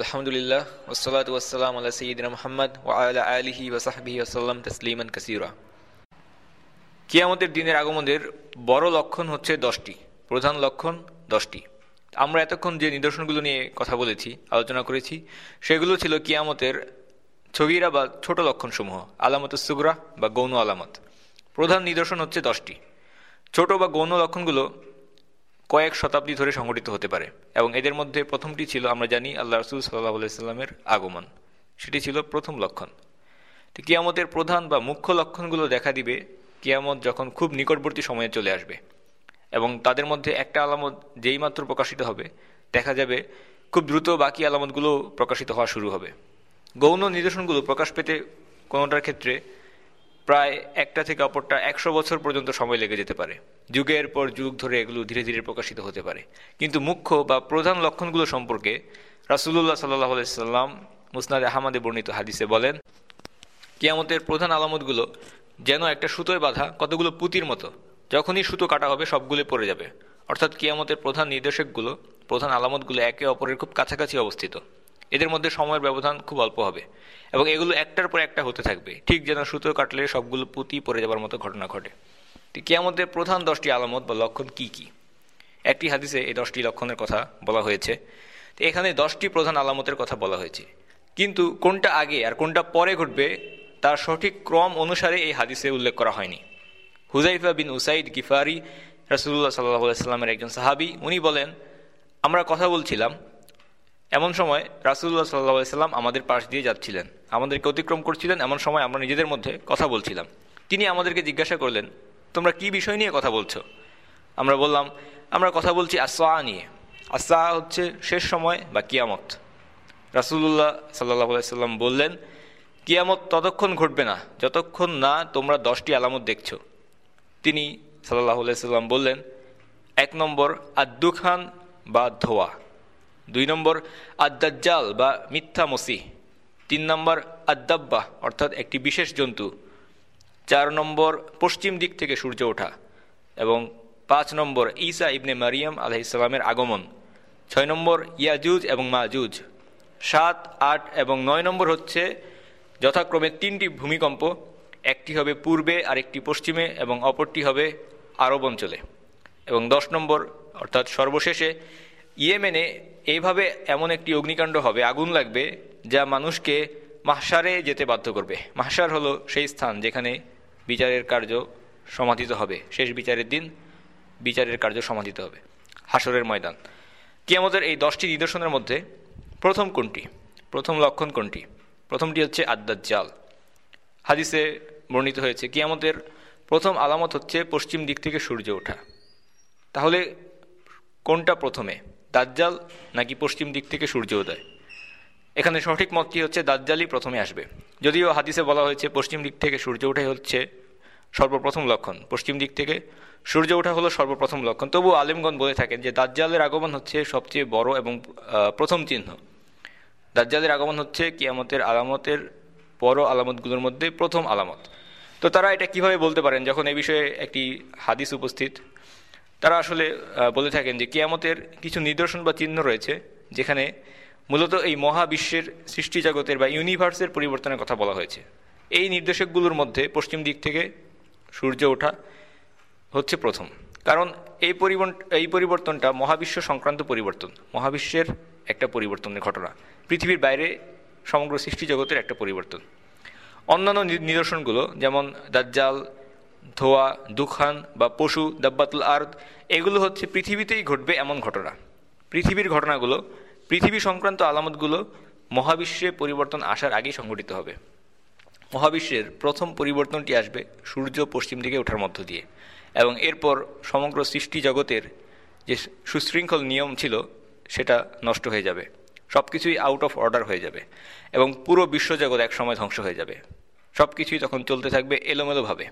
আলহামদুলিল্লাহ ওসলাত ওয়াসালাম আল্লাহ সঈদিন মোহাম্মদ ওয়ালা আলিহি ওসাহবিহি আসাল্লাম তসলিমান কাসিরা কিয়ামতের দিনের আগমনের বড় লক্ষণ হচ্ছে দশটি, প্রধান লক্ষণ দশটি। আমরা এতক্ষণ যে নিদর্শনগুলো নিয়ে কথা বলেছি, আলোচনা করেছি, সেগুলো ছিল কিয়ামতের ছবিরা বা ছোট লক্ষণসমূহ, আলামত সুগরা বা গৌণ আলামত। প্রধান নিদর্শন হচ্ছে দশটি। ছোট বা গৌণ লক্ষণগুলো কয়েক শতাব্দী ধরে সংঘটিত হতে পারে এবং এদের মধ্যে প্রথমটি ছিল, আমরা জানি, আল্লাহ রসুল সাল্লাহ আলাইস্লামের আগমন। সেটি ছিল প্রথম লক্ষণ। তো কিয়ামতের প্রধান বা মুখ্য লক্ষণগুলো দেখা দিবে, কিয়ামত যখন খুব নিকটবর্তী সময়ে চলে আসবে এবং তাদের মধ্যে একটা আলামত যেই মাত্র প্রকাশিত হবে, দেখা যাবে খুব দ্রুত বাকি আলামতগুলো প্রকাশিত হওয়া শুরু হবে। গৌণ নিদর্শনগুলো প্রকাশ পেতে কোনোটার ক্ষেত্রে প্রায় একটা থেকে অপরটা একশো বছর পর্যন্ত সময় লেগে যেতে পারে। যুগের পর যুগ ধরে এগুলো ধীরে ধীরে প্রকাশিত হতে পারে। কিন্তু মুখ্য বা প্রধান লক্ষণগুলো সম্পর্কে রাসুল্লাহ সাল্লাহ সাল্লাম মুসনাদ আহমদে বর্ণিত হাদিসে বলেন, কিয়ামতের প্রধান আলামতগুলো যেন একটা সুতোয় বাঁধা কতগুলো পুতির মতো, যখনই সুতো কাটা হবে সবগুলো পড়ে যাবে। অর্থাৎ কিয়ামতের প্রধান নির্দেশকগুলো, প্রধান আলামতগুলো একে অপরের খুব কাছাকাছি অবস্থিত। এদের মধ্যে সময়ের ব্যবধান খুব অল্প হবে এবং এগুলো একটার পর একটা হতে থাকবে। ঠিক যেন সুতো কাটলে সবগুলো পুঁতি পড়ে যাবার মতো ঘটনা ঘটে। কেয়ামতের প্রধান দশটি আলামত বা লক্ষণ কি কি? একটি হাদিসে এই দশটি লক্ষণের কথা বলা হয়েছে। এখানে দশটি প্রধান আলামতের কথা বলা হয়েছে। কিন্তু কোনটা আগে আর কোনটা পরে ঘটবে তার সঠিক ক্রম অনুসারে এই হাদিসে উল্লেখ করা হয়নি। হুজাইফা বিন উসাইদ গিফারি রাসুল্লাহ সাল্লাহ সাল্লামের একজন সাহাবি, উনি বলেন, আমরা কথা বলছিলাম, এমন সময় রাসুল্লাহ সাল্লাহ সাল্লাম আমাদের পাশ দিয়ে যাচ্ছিলেন। আমাদেরকে অতিক্রম করছিলেন, এমন সময় আমরা নিজেদের মধ্যে কথা বলছিলাম। তিনি আমাদেরকে জিজ্ঞাসা করলেন তোমরা কি বিষয় নিয়ে কথা বলছো? আমরা বললাম, আমরা কথা বলছি আসা নিয়ে। আসা হচ্ছে শেষ সময় বা কিয়ামত। রাসুল্লাহ সাল্লাহ সাল্লাম বললেন, কিয়ামত ততক্ষণ ঘটবে না, যতক্ষণ না তোমরা দশটি আলামত দেখছ। তিনি সাল্লাহ সাল্লাম বললেন, এক নম্বর আদ্দুখান বা ধোয়া। দুই নম্বর আদাজ্জাল বা মিথ্যা মসি তিন নম্বর আদাব্বা অর্থাৎ একটি বিশেষ জন্তু। চার নম্বর পশ্চিম দিক থেকে সূর্য ওঠা এবং পাঁচ নম্বর ঈসা ইবনে মারিয়াম আলহিসাল্লামের আগমন, ছয় নম্বর ইয়াজুজ এবং মাজুজ, সাত, আট এবং নয় নম্বর হচ্ছে যথাক্রমে তিনটি ভূমিকম্প, একটি হবে পূর্বে, আরেকটি পশ্চিমে এবং অপরটি হবে আরব অঞ্চলে। এবং দশ নম্বর অর্থাৎ সর্বশেষে ইয়েমেনে এইভাবে এমন একটি অগ্নিকাণ্ড হবে, আগুন লাগবে, যা মানুষকে মাহসারে যেতে বাধ্য করবে। মাহসার হলো সেই স্থান যেখানে বিচারের কার্য সমাধিত হবে। শেষ বিচারের দিন বিচারের কার্য সমাধিত হবে। হাসরের ময়দান। কিয়ামতের এই দশটি নিদর্শনের মধ্যে প্রথম কোনটি? প্রথম লক্ষণ কোনটি? প্রথমটি হচ্ছে আদাজ্জাল হাদিসে বর্ণিত হয়েছে, কিয়ামতের প্রথম আলামত হচ্ছে পশ্চিম দিক থেকে সূর্য ওঠা। তাহলে কোনটা প্রথমে? দাজ্জাল নাকি পশ্চিম দিক থেকে সূর্য উদয়? এখানে সঠিক মতটি হচ্ছে দাজ্জালই প্রথমে আসবে। যদিও হাদিসে বলা হয়েছে, পশ্চিম দিক থেকে সূর্য ওঠাই হচ্ছে সর্বপ্রথম লক্ষণ। পশ্চিম দিক থেকে সূর্য ওঠা হলো সর্বপ্রথম লক্ষণ। তবু আলিমগঞ্জ বলে থাকেন যে, দাজ্জালের আগমন হচ্ছে সবচেয়ে বড় এবং প্রথম চিহ্ন। দাজ্জালের আগমন হচ্ছে কিয়ামতের আলামতের বড় আলামতগুলোর মধ্যে প্রথম আলামত। তো তারা এটা কীভাবে বলতে পারেন? যখন এ বিষয়ে একটি হাদিস উপস্থিত, তারা আসলে বলে থাকেন যে, কিয়ামতের কিছু নিদর্শন বা চিহ্ন রয়েছে, যেখানে মূলত এই মহাবিশ্বের সৃষ্টি জগতের বা ইউনিভার্সের পরিবর্তনের কথা বলা হয়েছে। এই নির্দেশকগুলোর মধ্যে পশ্চিম দিক থেকে সূর্য ওঠা হচ্ছে প্রথম। কারণ এই এই পরিবর্তনটা মহাবিশ্ব সংক্রান্ত পরিবর্তন। মহাবিশ্বের একটা পরিবর্তনের ঘটনা। পৃথিবীর বাইরে সমগ্র সৃষ্টি জগতের একটা পরিবর্তন। অন্যান্য নিদর্শনগুলো যেমন দাজ্জাল, ধোয়া, দুখান বা পশু, দাব্বাতুল আর্দ, এগুলো হচ্ছে পৃথিবীতেই ঘটবে এমন ঘটনা। পৃথিবীর ঘটনাগুলো পৃথিবী সংক্রান্ত আলামতগুলো মহাবিশ্বে পরিবর্তন আসার আগেই সংঘটিত হবে। মহাবিশ্বের প্রথম পরিবর্তনটি আসবে সূর্য পশ্চিম দিকে ওঠার মধ্য দিয়ে এবং এরপর সমগ্র সৃষ্টি জগতের যে সুশৃঙ্খল নিয়ম ছিল, সেটা নষ্ট হয়ে যাবে। সব কিছুই আউট অফ অর্ডার হয়ে যাবে এবং পুরো বিশ্বজগৎ একসময় ধ্বংস হয়ে যাবে। সব কিছুই তখন চলতে থাকবে এলোমেলোভাবে।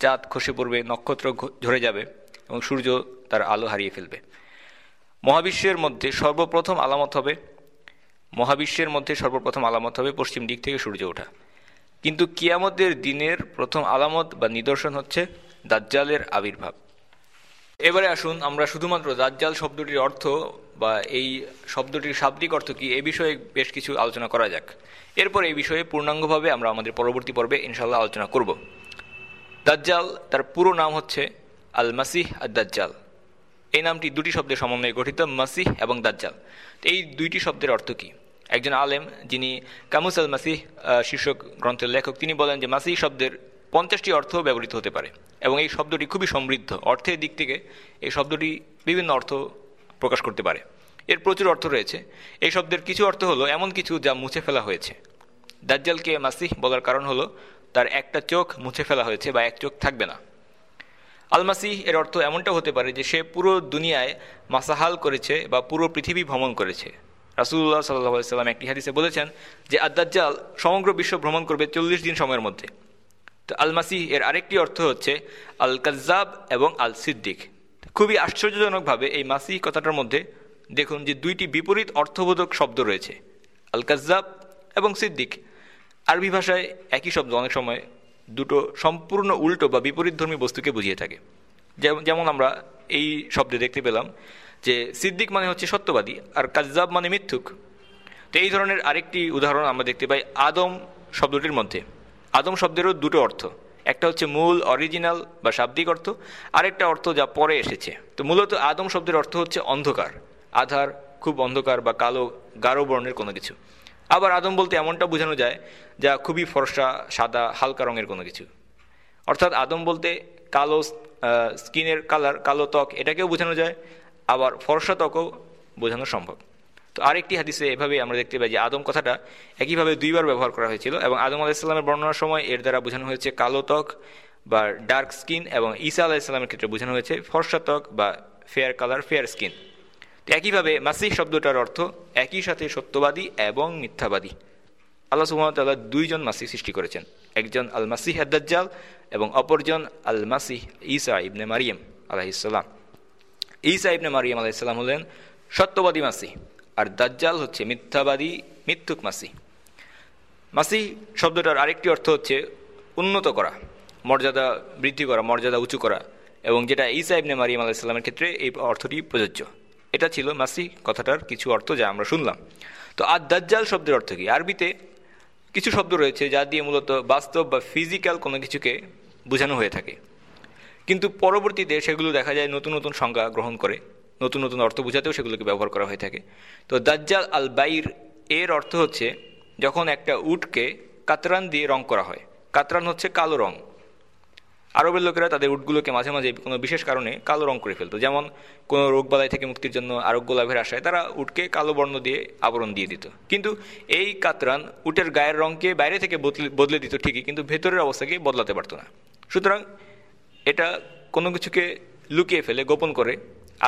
চাঁদ খসে পড়বে, নক্ষত্র ঝরে যাবে এবং সূর্য তার আলো হারিয়ে ফেলবে। মহাবিশ্বের মধ্যে সর্বপ্রথম আলামত হবে, মহাবিশ্বের মধ্যে সর্বপ্রথম আলামত হবে পশ্চিম দিক থেকে সূর্য ওঠা। কিন্তু কিয়ামতের দিনের প্রথম আলামত বা নিদর্শন হচ্ছে দাজ্জালের আবির্ভাব। এবারে আসুন আমরা শুধুমাত্র দাজ্জাল শব্দটির অর্থ বা এই শব্দটির শাব্দিক অর্থ কি এ বিষয়ে বেশ কিছু আলোচনা করা যাক। এরপর এই বিষয়ে পূর্ণাঙ্গভাবে আমরা আমাদের পরবর্তী পর্বে ইনশাল্লাহ আলোচনা করব। দাজ্জাল তার পুরো নাম হচ্ছে আল মাসিহ আদ দাজ্জাল এই নামটি দুটি শব্দের সমন্বয়ে গঠিত, মাসিহ এবং দাজ্জাল। এই দুইটি শব্দের অর্থ কী? একজন আলেম যিনি কামুস আল মাসিহ শীর্ষক গ্রন্থের লেখক, তিনি বলেন যে মাসিহ শব্দের পঞ্চাশটি অর্থ ব্যবহৃত হতে পারে এবং এই শব্দটি খুবই সমৃদ্ধ। অর্থের দিক থেকে এই শব্দটি বিভিন্ন অর্থ প্রকাশ করতে পারে। এর প্রচুর অর্থ রয়েছে। এই শব্দের কিছু অর্থ হলো এমন কিছু যা মুছে ফেলা হয়েছে। দাজ্জালকে মাসিহ বলার কারণ হলো তার একটা চোখ মুছে ফেলা হয়েছে বা এক চোখ থাকবে না। আলমাসিহ এর অর্থ এমনটা হতে পারে যে সে পুরো দুনিয়ায় মাসাহাল করেছে বা পুরো পৃথিবী ভ্রমণ করেছে। রাসুল্লাহ সাল্লাহ সাল্লাম একটি হাদিসে বলেছেন যে আদাজ্জাল সমগ্র বিশ্ব ভ্রমণ করবে চল্লিশ দিন সময়ের মধ্যে। তো আলমাসিহ এর আরেকটি অর্থ হচ্ছে আল কাজাব এবং আল সিদ্দিক খুবই আশ্চর্যজনকভাবে এই মাসিহ কথাটার মধ্যে দেখুন যে দুইটি বিপরীত অর্থবোধক শব্দ রয়েছে আল কাজাব এবং সিদ্দিক। আরবি ভাষায় একই শব্দ অনেক সময় দুটো সম্পূর্ণ উল্টো বা বিপরীতধর্মী বস্তুকে বুঝিয়ে থাকে। যেমন আমরা এই শব্দে দেখতে পেলাম যে সিদ্দিক মানে হচ্ছে সত্যবাদী আর কাজাব মানে মিথ্যুক। তো এই ধরনের আরেকটি উদাহরণ আমরা দেখতে পাই আদম শব্দটির মধ্যে। আদম শব্দেরও দুটো অর্থ। একটা হচ্ছে মূল, অরিজিনাল বা শাব্দিক অর্থ, আরেকটা অর্থ যা পরে এসেছে। তো মূলত আদম শব্দের অর্থ হচ্ছে অন্ধকার। আধার খুব অন্ধকার বা কালো, গাঢ় বর্ণের কোনো কিছু। আবার আদম বলতে এমনটা বোঝানো যায় যা খুবই ফর্সা, সাদা, হালকা রঙের কোনো কিছু। অর্থাৎ আদম বলতে কালো স্কিনের কালার, কালো ত্বক, এটাকেও বোঝানো যায়, আবার ফর্সা ত্বকও বোঝানো সম্ভব। তো আরেকটি হাদিসে এভাবে আমরা দেখতে পাই যে আদম কথাটা একইভাবে দুইবার ব্যবহার করা হয়েছিল এবং আদম আলাহিসাল্লামের বর্ণনার সময় এর দ্বারা বোঝানো হয়েছে কালো ত্বক বা ডার্ক স্কিন এবং ঈসা আলাহিসাল্লামের ক্ষেত্রে বোঝানো হয়েছে ফর্সা ত্বক বা ফেয়ার কালার, ফেয়ার স্কিন। একইভাবে মাসিহ শব্দটার অর্থ একই সাথে সত্যবাদী এবং মিথ্যাবাদী। আল্লাহ সুহামতাল্লাহ দুইজন মাসিহ সৃষ্টি করেছেন। একজন আল মাসিহ আদাজ্জাল এবং অপরজন আল মাসিহ ইসা ইবনে মারিয়াম আলাহিসাল্লাম ঈসা ইবনে মারিয়াম আলাইসাল্লাম হলেন সত্যবাদী মাসি আর দাজ্জাল হচ্ছে মিথ্যাবাদী, মিথ্যুক মাসি মাসি শব্দটার আরেকটি অর্থ হচ্ছে উন্নত করা, মর্যাদা বৃদ্ধি করা, মর্যাদা উঁচু করা, এবং যেটা ঈসা ইবনে মারিয়াম আলাইসাল্লামের ক্ষেত্রে এই অর্থটি প্রযোজ্য। এটা ছিল মাসি কথাটার কিছু অর্থ যা আমরা শুনলাম। তো আর দাজ্জাল শব্দের অর্থ কি? আরবিতে কিছু শব্দ রয়েছে যা দিয়ে মূলত বাস্তব বা ফিজিক্যাল কোনো কিছুকে বোঝানো হয়ে থাকে। কিন্তু পরবর্তীতে সেগুলো দেখা যায় নতুন নতুন সংজ্ঞা গ্রহণ করে, নতুন নতুন অর্থ বোঝাতেও সেগুলোকে ব্যবহার করা হয়ে থাকে। তো দাজ্জাল আল বাইর এর অর্থ হচ্ছে যখন একটা উটকে কাতরান দিয়ে রং করা হয়। কাতরান হচ্ছে কালো রং। আরবের লোকেরা তাদের উটগুলোকে মাঝে মাঝে কোনো বিশেষ কারণে কালো রং করে ফেলতো। যেমন কোনো রোগবালাই থেকে মুক্তির জন্য আরোগ্য লাভের আশায় তারা উটকে কালো বর্ণ দিয়ে আবরণ দিয়ে দিত। কিন্তু এই কাতরান উটের গায়ের রঙকে বাইরে থেকে বদলে দিত ঠিকই, কিন্তু ভেতরের অবস্থাকে বদলাতে পারতো না। সুতরাং এটা কোনো কিছুকে লুকিয়ে ফেলে, গোপন করে,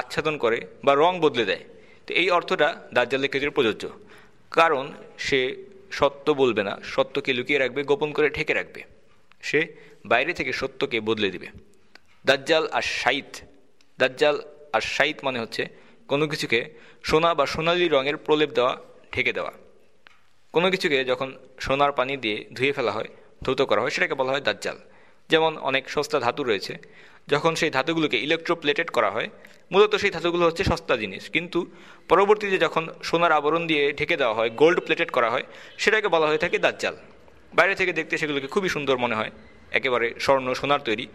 আচ্ছাদন করে বা রং বদলে দেয়। তো এই অর্থটা দাজ্জালের ক্ষেত্রে প্রযোজ্য। কারণ সে সত্য বলবে না, সত্যকে লুকিয়ে রাখবে, গোপন করে ঠেকে রাখবে। সে বাইরে থেকে সত্যকে বদলে দিবে। দাজ্জাল আর সাইত দাজ্জাল আর সাইত মানে হচ্ছে কোনো কিছুকে সোনা বা সোনালি রঙের প্রলেপ দেওয়া, ঢেকে দেওয়া। কোনো কিছুকে যখন সোনার পানি দিয়ে ধুয়ে ফেলা হয়, ধৌত করা হয়, সেটাকে বলা হয় দাজ্জাল। যেমন অনেক সস্তা ধাতু রয়েছে, যখন সেই ধাতুগুলোকে ইলেকট্রোপ্লেটেড করা হয়, মূলত সেই ধাতুগুলো হচ্ছে সস্তা জিনিস। কিন্তু পরবর্তীতে যখন সোনার আবরণ দিয়ে ঢেকে দেওয়া হয় গোল্ড প্লেটেড করা হয়, সেটাকে বলা হয়ে থাকে দাজ্জাল। বাইরে থেকে দেখতে সেগুলোকে খুবই সুন্দর মনে হয়। একেবারে স্বর্ণ সোনার তৈরি,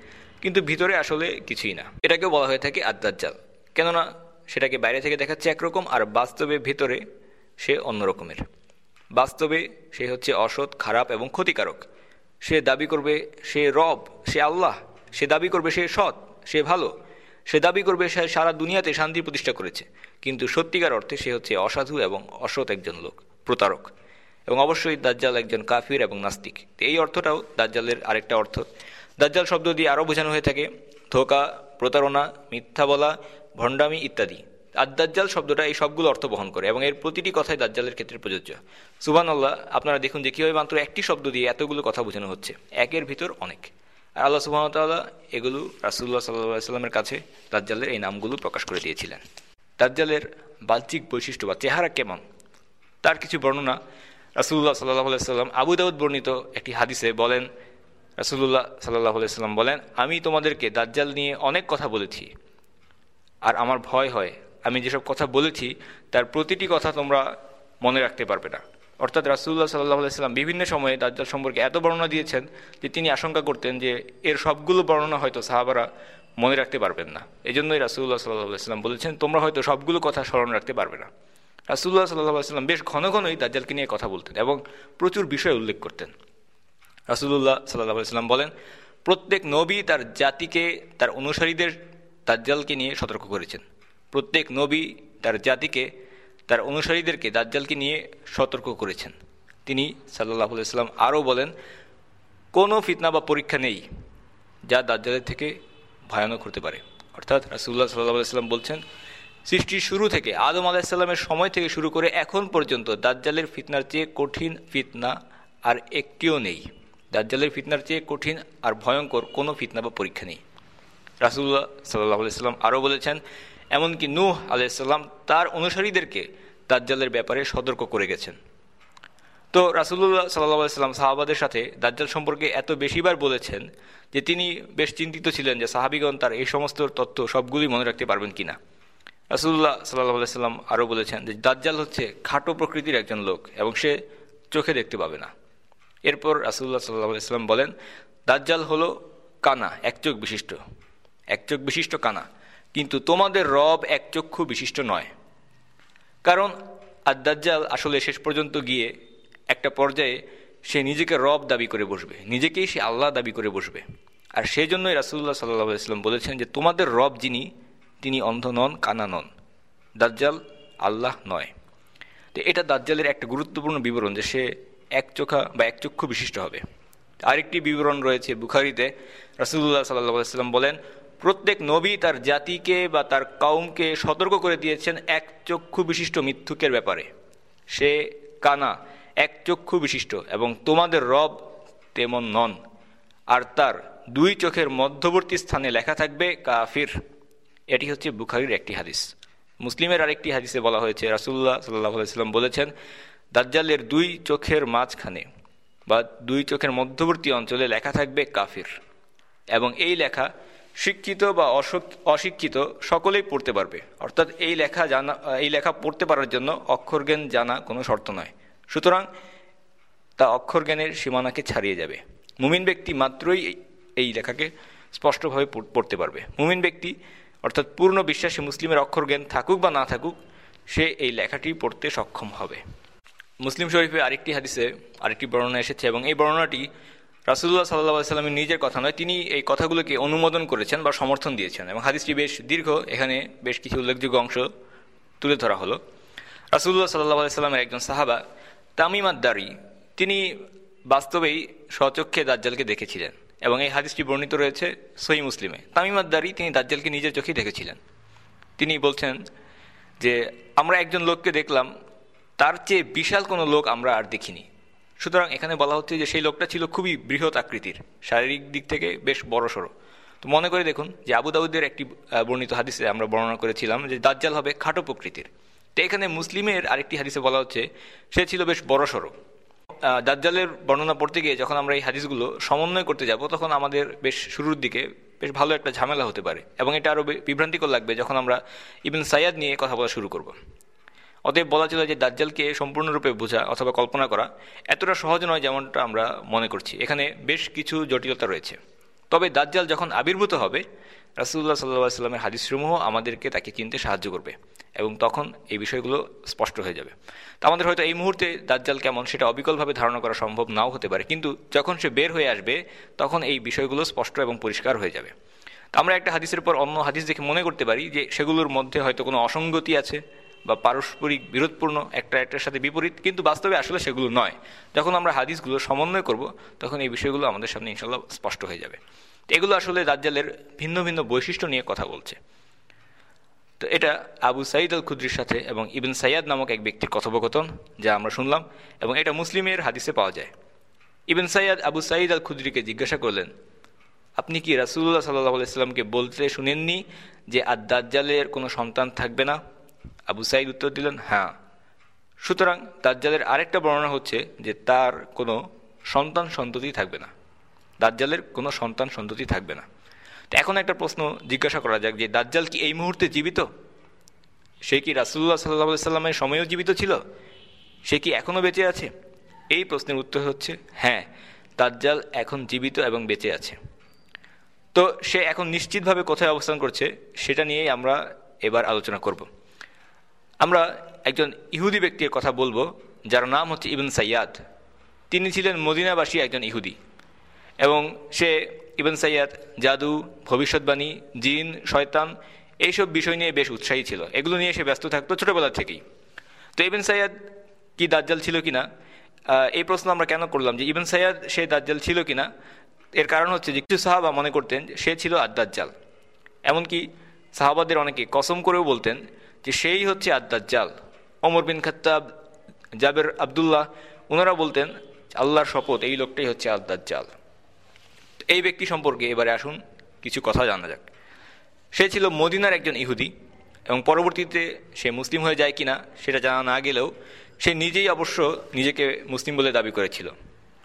কিন্তু ভিতরে আসলে কিছুই না। এটাকেও বলা হয়ে থাকে আদাজ্জাল কেননা সেটাকে বাইরে থেকে দেখাচ্ছে একরকম, আর বাস্তবে ভিতরে সে অন্য রকমের। বাস্তবে সে হচ্ছে অসৎ, খারাপ এবং ক্ষতিকারক। সে দাবি করবে সে রব, সে আল্লাহ, সে দাবি করবে সে সৎ, সে ভালো, সে দাবি করবে সে সারা দুনিয়াতে শান্তি প্রতিষ্ঠা করেছে। কিন্তু সত্যিকার অর্থে সে হচ্ছে অসাধু এবং অসৎ একজন লোক, প্রতারক। এবং অবশ্যই দাজ্জাল একজন কাফির এবং নাস্তিক। এই অর্থটাও দাজ্জালের আরেকটা অর্থ। দাজ্জাল শব্দ দিয়ে আরও বোঝানো হয়ে থাকে, ধোকা, প্রতারণা, মিথ্যা বলা, ভণ্ডামি ইত্যাদি। আর দাজ্জাল শব্দটা এই সবগুলো অর্থ বহন করে এবং এর প্রতিটি কথাই দাজ্জালের ক্ষেত্রে প্রযোজ্য। সুবান আল্লাহ আপনারা দেখুন যে কীভাবে মাত্র একটি শব্দ দিয়ে এতগুলো কথা বোঝানো হচ্ছে। একের ভিতর অনেক। আর আল্লাহ সুবাহতাল্লাহ এগুলো রাসুল্লাহ সাল্লাহ সাল্লামের কাছে দাজ্জালের এই নামগুলো প্রকাশ করে দিয়েছিলেন। দাজ্জালের বাহ্যিক বৈশিষ্ট্য বা চেহারা কেমন, তার কিছু বর্ণনা রাসুল্লাহ সাল্লাহ সাল্লাম আবু দাউদ বর্ণিত একটি হাদিসে বলেন রাসুল্লাহ সাল্লাহ সাল্লাম বলেন, আমি তোমাদেরকে দাজ্জাল নিয়ে অনেক কথা বলেছি। আর আমার ভয় হয়, আমি যেসব কথা বলেছি, তার প্রতিটি কথা তোমরা মনে রাখতে পারবে না। অর্থাৎ রাসুল্লাহ সাল্লাহ সাল্লাম বিভিন্ন সময়ে দাজ্জাল সম্পর্কে এত বর্ণনা দিয়েছেন যে তিনি আশঙ্কা করতেন যে এর সবগুলো বর্ণনা হয়তো সাহাবারা মনে রাখতে পারবেন না। এই জন্যই রাসুল্লাহ সাল্লাহ সাল্লাম বলেছেন, তোমরা হয়তো সবগুলো কথা স্মরণ রাখতে পারবে না। রাসুল্লাহ সাল্লাহ সাল্লাম বেশ ঘন ঘনই দাজ্জালকে নিয়ে কথা বলতেন এবং প্রচুর বিষয় উল্লেখ করতেন। রাসুল্লাহ সাল্লাহ সাল্লাম বলেন, প্রত্যেক নবী তার জাতিকে, তার অনুসারীদের দাজ্জালকে নিয়ে সতর্ক করেছেন। প্রত্যেক নবী তার জাতিকে, তার অনুসারীদেরকে দাজ্জালকে নিয়ে সতর্ক করেছেন। তিনি সাল্লাহ সাল্লাম আরও বলেন, কোনো ফিতনা বা পরীক্ষা নেই যা দাজ্জালের থেকে ভয়ানক হতে পারে। অর্থাৎ রাসুল্লাহ সাল্লাহ সাল্লাম বলছেন সৃষ্টির শুরু থেকে আদম আলাহিসাল্লামের সময় থেকে শুরু করে এখন পর্যন্ত দাজ্জালের ফিতনার চেয়ে কঠিন ফিতনা আর একটিও নেই। দাজ্জালের ফিতনার চেয়ে কঠিন আর ভয়ঙ্কর কোনো ফিতনা বা পরীক্ষা নেই। রাসুল্লাহ সাল্লাহ আলাইসাল্লাম আরও বলেছেন, এমনকি নূহ আলাইসাল্লাম তার অনুসারীদেরকে দাজ্জালের ব্যাপারে সতর্ক করে গেছেন। তো রাসুল্লাহ সাল্লাহ সাল্লাম সাহাবাদের সাথে দাজ্জাল সম্পর্কে এত বেশিবার বলেছেন যে তিনি বেশ চিন্তিত ছিলেন যে সাহাবিগণ তার এই সমস্ত তথ্য সবগুলি মনে রাখতে পারবেন কিনা। রাসুল্লাহ সাল্লাহ সাল্লাম আরও বলেছেন যে দাজ্জাল হচ্ছে খাটো প্রকৃতির একজন লোক এবং সে চোখে দেখতে পাবে না। এরপর রাসুল্লাহ সাল্লাহ সাল্লাম বলেন, দাজ্জাল হলো কানা, এক চোখ বিশিষ্ট। এক চোখ বিশিষ্ট কানা। কিন্তু তোমাদের রব এক চক্ষু বিশিষ্ট নয়। কারণ আর দাজ্জাল আসলে শেষ পর্যন্ত গিয়ে একটা পর্যায়ে সে নিজেকে রব দাবি করে বসবে। নিজেকেই সে আল্লাহ দাবি করে বসবে। আর সেই জন্যই রাসুল্লাহ সাল্লাহ ইসলাম বলেছেন যে তোমাদের রব যিনি তিনি অন্ধ নন, কানা নন। দাজ্জাল আল্লাহ নয়। তো এটা দাজ্জালের একটা গুরুত্বপূর্ণ বিবরণ যে সে এক চোখা বা এক চক্ষু বিশিষ্ট হবে। আরেকটি বিবরণ রয়েছে বুখারিতে। রাসুল্লাহ সাল্লাহ সাল্লাম বলেন, প্রত্যেক নবী তার জাতিকে বা তার কাউমকে সতর্ক করে দিয়েছেন এক চক্ষু বিশিষ্ট মিথ্যুকের ব্যাপারে। সে কানা, এক চক্ষু বিশিষ্ট এবং তোমাদের রব তেমন নন। আর তার দুই চোখের মধ্যবর্তী স্থানে লেখা থাকবে কাফির। এটি হচ্ছে বুখারির একটি হাদিস। মুসলিমের আরেকটি হাদিসে বলা হয়েছে রাসুল্লাহ সাল্লাহ সাল্লাম বলেছেন, দাজ্জালের দুই চোখের মাঝখানে বা দুই চোখের মধ্যবর্তী অঞ্চলে লেখা থাকবে কাফির। এবং এই লেখা শিক্ষিত বা অশিক্ষিত সকলেই পড়তে পারবে। অর্থাৎ এই লেখা জানা, এই লেখা পড়তে পারার জন্য অক্ষর জ্ঞান জানা কোনো শর্ত নয়। সুতরাং তা অক্ষর জ্ঞানের সীমানাকে ছাড়িয়ে যাবে। মুমিন ব্যক্তি মাত্রই এই লেখাকে স্পষ্টভাবে পড়তে পারবে। মুমিন ব্যক্তি অর্থাৎ পূর্ণ বিশ্বাসী মুসলিমের অক্ষর জ্ঞান থাকুক বা না থাকুক, সে এই লেখাটি পড়তে সক্ষম হবে। মুসলিম শরীফে আরেকটি হাদিসে আরেকটি বর্ণনা এসেছে এবং এই বর্ণনাটি রাসুল্লাহ সাল্লাহ সাল্লামের নিজের কথা নয়, তিনি এই কথাগুলোকে অনুমোদন করেছেন বা সমর্থন দিয়েছেন এবং হাদিসটি বেশ দীর্ঘ, এখানে বেশ কিছু উল্লেখযোগ্য অংশ তুলে ধরা হলো। রাসুল্লাহ সাল্লাহ সাল্লামের একজন সাহাবা তামিমাদ্দারি তিনি বাস্তবেই স্বচক্ষে দাজ্জালকে দেখেছিলেন। এবং এই হাদিসটি বর্ণিত রয়েছে সহি মুসলিমে। তামিমাদ্দারি তিনি দাজ্জালকে নিজের চোখেই দেখেছিলেন। তিনি বলছেন যে, আমরা একজন লোককে দেখলাম, তার চেয়ে বিশাল কোনো লোক আমরা আর দেখিনি। সুতরাং এখানে বলা হচ্ছে যে, সেই লোকটা ছিল খুবই বৃহৎ আকৃতির, শারীরিক দিক থেকে বেশ বড় সড়ো তো মনে করে দেখুন যে, আবু দাউদের একটি বর্ণিত হাদিসে আমরা বর্ণনা করেছিলাম যে, দাজ্জাল হবে খাটো প্রকৃতির। তো এখানে মুসলিমের আরেকটি হাদিসে বলা হচ্ছে, সে ছিল বেশ বড় সড়ো দাজ্জালের বর্ণনা পড়তে গিয়ে যখন আমরা এই হাদিসগুলো সমন্বয় করতে যাব, তখন আমাদের বেশ শুরুর দিকে বেশ ভালো একটা ঝামেলা হতে পারে এবং এটা আরও বিভ্রান্তিকর লাগবে যখন আমরা ইবিন সাইয়াদ নিয়ে কথা বলা শুরু করব। অতএব বলা ছিল যে দাজ্জালকে সম্পূর্ণরূপে বোঝা অথবা কল্পনা করা এতটা সহজ নয় যেমনটা আমরা মনে করছি। এখানে বেশ কিছু জটিলতা রয়েছে। তবে দাজ্জাল যখন আবির্ভূত হবে রাসুল্লাহ সাল্লাহ সাল্লামের হাদিসসমূহ আমাদেরকে তাকে চিনতে সাহায্য করবে এবং তখন এই বিষয়গুলো স্পষ্ট হয়ে যাবে। তা আমাদের হয়তো এই মুহূর্তে দাজ্জাল কেমন সেটা অবিকলভাবে ধারণা করা সম্ভব নাও হতে পারে, কিন্তু যখন সে বের হয়ে আসবে, তখন এই বিষয়গুলো স্পষ্ট এবং পরিষ্কার হয়ে যাবে। তা আমরা একটা হাদিসের পর অন্য হাদিস দেখে মনে করতে পারি যে সেগুলোর মধ্যে হয়তো কোনো অসঙ্গতি আছে বা পারস্পরিক বিরোধপূর্ণ একটা একটার সাথে বিপরীত, কিন্তু বাস্তবে আসলে সেগুলো নয়। যখন আমরা হাদিসগুলো সমন্বয় করব, তখন এই বিষয়গুলো আমাদের সামনে ইনশাল্লাহ স্পষ্ট হয়ে যাবে। এগুলো আসলে দাজ্জালের ভিন্ন ভিন্ন বৈশিষ্ট্য নিয়ে কথা বলছে। তো এটা আবু সাইদ আল খুদ্রির সাথে এবং ইবিন সাইয়াদ নামক এক ব্যক্তির কথোপকথন যা আমরা শুনলাম এবং এটা মুসলিমের হাদিসে পাওয়া যায়। ইবিন সাইয়াদ আবু সাইদ আল খুদ্রিকে জিজ্ঞাসা করলেন, আপনি কি রাসুল্লাহ সাল্লাহ ইসলামকে বলতে শুনেননি যে আর দাজ্জালের কোনো সন্তান থাকবে না? আবু সাইদ উত্তর দিলেন হ্যাঁ। সুতরাং দাজ্জালের আরেকটা বর্ণনা হচ্ছে যে তার কোনো সন্তান সন্ততি থাকবে না। দাজ্জালের কোনো সন্তান সন্ততি থাকবে না। তো এখন একটা প্রশ্ন জিজ্ঞাসা করা যাক যে দাজ্জাল কি এই মুহূর্তে জীবিত? সে কি রাসুল্লাহ সাল্লাহ সাল্লামের সময়ও জীবিত ছিল? সে কি এখনও বেঁচে আছে? এই প্রশ্নের উত্তর হচ্ছে হ্যাঁ দাজ্জাল এখন জীবিত এবং বেঁচে আছে। তো সে এখন নিশ্চিতভাবে কোথায় অবস্থান করছে, সেটা নিয়েই আমরা এবার আলোচনা করব। আমরা একজন ইহুদি ব্যক্তির কথা বলব, যার নাম হচ্ছে ইবন সাইয়াদ। তিনি ছিলেন মদিনাবাসী একজন ইহুদি। এবং সে ইবন সাইয়াদ, জাদু, ভবিষ্যৎবাণী, জিন, শয়তান, এইসব বিষয় নিয়ে বেশ উৎসাহী ছিল। এগুলো নিয়ে সে ব্যস্ত থাকতো ছোটোবেলা থেকেই। তো ইবেন সাইয়াদ কি দাজ্জাল ছিল কিনা? এই প্রশ্ন আমরা কেন করলাম যে ইবেন সাইয়াদ সে দাজ্জাল ছিল কিনা? এর কারণ হচ্ছে যে কিছু সাহাবা মনে করতেন সে ছিল আদাজ্জাল এমনকি সাহাবাদের অনেকে কসম করেও বলতেন যে সেই হচ্ছে আদাজ্জাল অমর বিন খাত্তাব, জাবের আবদুল্লাহ ওনারা বলতেন আল্লাহর শপথ এই লোকটাই হচ্ছে আদাজ্জাল এই ব্যক্তি সম্পর্কে এবারে আসুন, কিছু কথা জানা যাক। সে ছিল মদিনার একজন ইহুদি এবং পরবর্তীতে সে মুসলিম হয়ে যায় কিনা সেটা জানা না গেলেও সে নিজেই অবশ্য নিজেকে মুসলিম বলে দাবি করেছিল।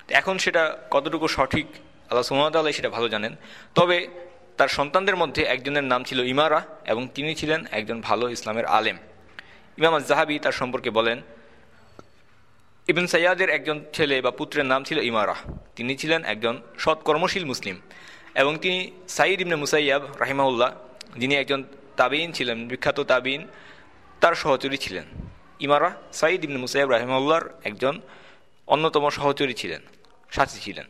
এখন সেটা কতটুকু সঠিক, আল্লাহ সুমতাল্লাহ সেটা ভালো জানেন। তবে তার সন্তানদের মধ্যে একজনের নাম ছিল ইমারা এবং তিনি ছিলেন একজন ভালো ইসলামের আলেম। ইমাম জাহাবি তার সম্পর্কে বলেন, ইবিন সৈয়াদের একজন ছেলে বা পুত্রের নাম ছিল ইমারা। তিনি ছিলেন একজন সৎকর্মশীল মুসলিম এবং তিনি সাইদ ইবনে মুসাইয়াব রাহিমাউল্লাহ যিনি একজন তাবিন ছিলেন, বিখ্যাত তাবিন তার সহচরী ছিলেন। ইমারা সাইদ ইবনে মুসাইয়াব রাহিমাউল্লাহর একজন অন্যতম সহচরী ছিলেন, সাথী ছিলেন।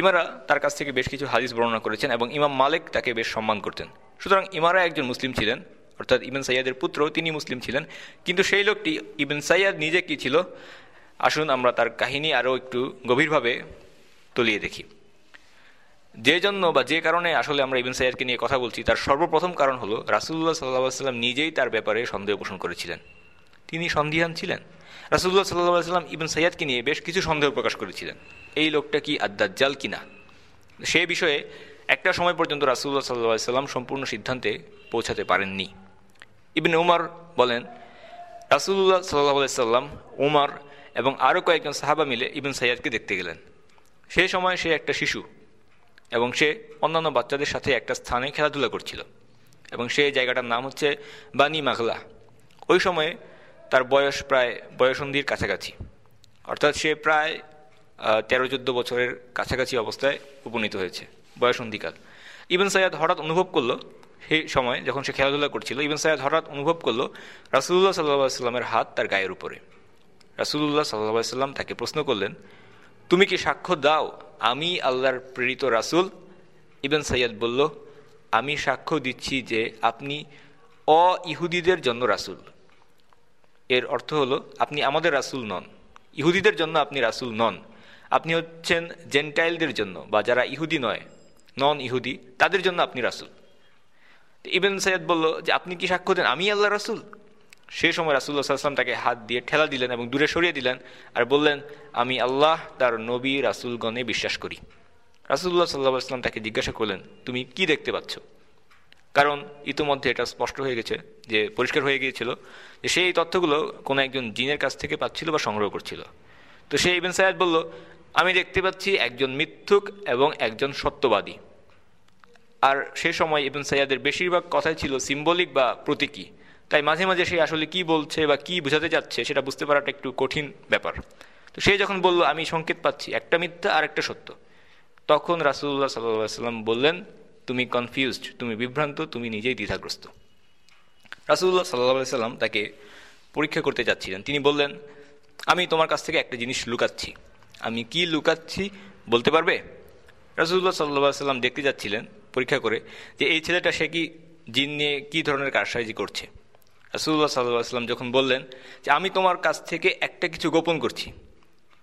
ইমারা তার কাছ থেকে বেশ কিছু হাদিস বর্ণনা করেছেন এবং ইমাম মালিক তাকে বেশ সম্মান করতেন। সুতরাং ইমারা একজন মুসলিম ছিলেন, অর্থাৎ ইবেন সাইয়াদের পুত্র তিনি মুসলিম ছিলেন, কিন্তু সেই লোকটি ইবেন সাইয়াদ নিজে কি ছিল? আসুন আমরা তার কাহিনী আরও একটু গভীরভাবে তলিয়ে দেখি। যে জন্য বা যে কারণে আসলে আমরা ইবেন সাইয়াদকে নিয়ে কথা বলছি, তার সর্বপ্রথম কারণ হলো রাসুল্লাহ সাল্লাহ সাল্লাম নিজেই তার ব্যাপারে সন্দেহ পোষণ করেছিলেন। তিনি সন্দিহান ছিলেন। রাসুল্লাহ সাল্লাহ সাল্লাম ইবেন সাইয়াদকে নিয়ে বেশ কিছু সন্দেহ প্রকাশ করেছিলেন। এই লোকটা কি আদাজ্জাল কিনা? সে বিষয়ে একটা সময় পর্যন্ত রাসুল্লাহ সাল্লাহ সাল্লাম সম্পূর্ণ সিদ্ধান্তে পৌঁছাতে পারেননি। ইবিন উমার বলেন রাসুল্লাহ সাল্লাহ সাল্লাম উমার এবং আরও কয়েকজন সাহাবা মিলে ইবিন সাইয়াদকে দেখতে গেলেন। সেই সময় সে একটা শিশু এবং সে অন্যান্য বাচ্চাদের সাথে একটা স্থানে খেলাধুলা করছিল। এবং সে জায়গাটার নাম হচ্ছে বানি মাগলা। ওই সময়ে তার বয়স প্রায় বয়সন্ধির কাছাকাছি। অর্থাৎ সে প্রায় তেরো চোদ্দ বছরের কাছাকাছি অবস্থায় উপনীত হয়েছে, বয়সন্ধিকাল। ইবেন সাইয়াদ হঠাৎ অনুভব করল, সেই সময় যখন সে খেলাধুলা করছিল, ইবেন সাইয়াদ হঠাৎ অনুভব করল রাসুল্লাহ সাল্লাহ সাল্লামের হাত তার গায়ের উপরে। রাসুল্লাহ সাল্লাহ সাল্লাম তাকে প্রশ্ন করলেন তুমি কি সাক্ষ্য দাও? আমি আল্লাহর প্রেরিত রাসুল। ইবেন সৈয়দ বলল, আমি সাক্ষ্য দিচ্ছি যে আপনি অ ইহুদিদের জন্য রাসুল। এর অর্থ হলো, আপনি আমাদের রাসুল নন। ইহুদিদের জন্য আপনি রাসুল নন। আপনি হচ্ছেন জেন্টাইলদের জন্য বা যারা ইহুদি নয় নন ইহুদি তাদের জন্য আপনি রাসুল। ইবেন সৈয়দ বলল যে, আপনি কি সাক্ষ্য দেন? আমি আল্লাহ রাসুল? সেই সময় রাসুল্লাহ সাল্লাম তাকে হাত দিয়ে ঠেলা দিলেন এবং দূরে সরিয়ে দিলেন আর বললেন, আমি আল্লাহ তার নবী রাসুলগণে বিশ্বাস করি। রাসুল্লাহ সাল্লাহ আসলাম তাকে জিজ্ঞাসা করলেন, তুমি কি দেখতে পাচ্ছ? কারণ ইতিমধ্যে এটা স্পষ্ট হয়ে গেছে, যে পরিষ্কার হয়ে গিয়েছিল যে সেই তথ্যগুলো কোনো একজন জিনের কাছ থেকে পাচ্ছিল বা সংগ্রহ করছিল। তো সেই ইবেন সায়াদ বলল, আমি দেখতে পাচ্ছি একজন মিথ্যুক এবং একজন সত্যবাদী। আর সে সময় ইবেন সাইয়াদের বেশিরভাগ কথাই ছিল সিম্বলিক বা প্রতীকী। তাই মাঝে মাঝে সে আসলে কি বলছে বা কি বোঝাতে যাচ্ছে সেটা বুঝতে পারাটা একটু কঠিন ব্যাপার। তো সে যখন বলল, আমি সংকেত পাচ্ছি, একটা মিথ্যা আর একটা সত্য। তখন রাসুল্লাহ সাল্লাম বললেন, তুমি কনফিউজড তুমি বিভ্রান্ত, তুমি নিজেই দ্বিধাগ্রস্ত। রাসুল্লাহ সাল্লাহ সাল্লাম তাকে পরীক্ষা করতে যাচ্ছিলেন। তিনি বললেন, আমি তোমার কাছ থেকে একটা জিনিস লুকাচ্ছি। আমি কি লুকাচ্ছি বলতে পারবে? রাসুল্লাহ সাল্লাহ সাল্লাম দেখতে যাচ্ছিলেন পরীক্ষা করে যে, এই ছেলেটা সে কি জিন নিয়ে কী ধরনের কারসাজি করছে? রাসুল্লাহ সাল্লাহ আসলাম যখন বললেন যে আমি তোমার কাছ থেকে একটা কিছু গোপন করছি,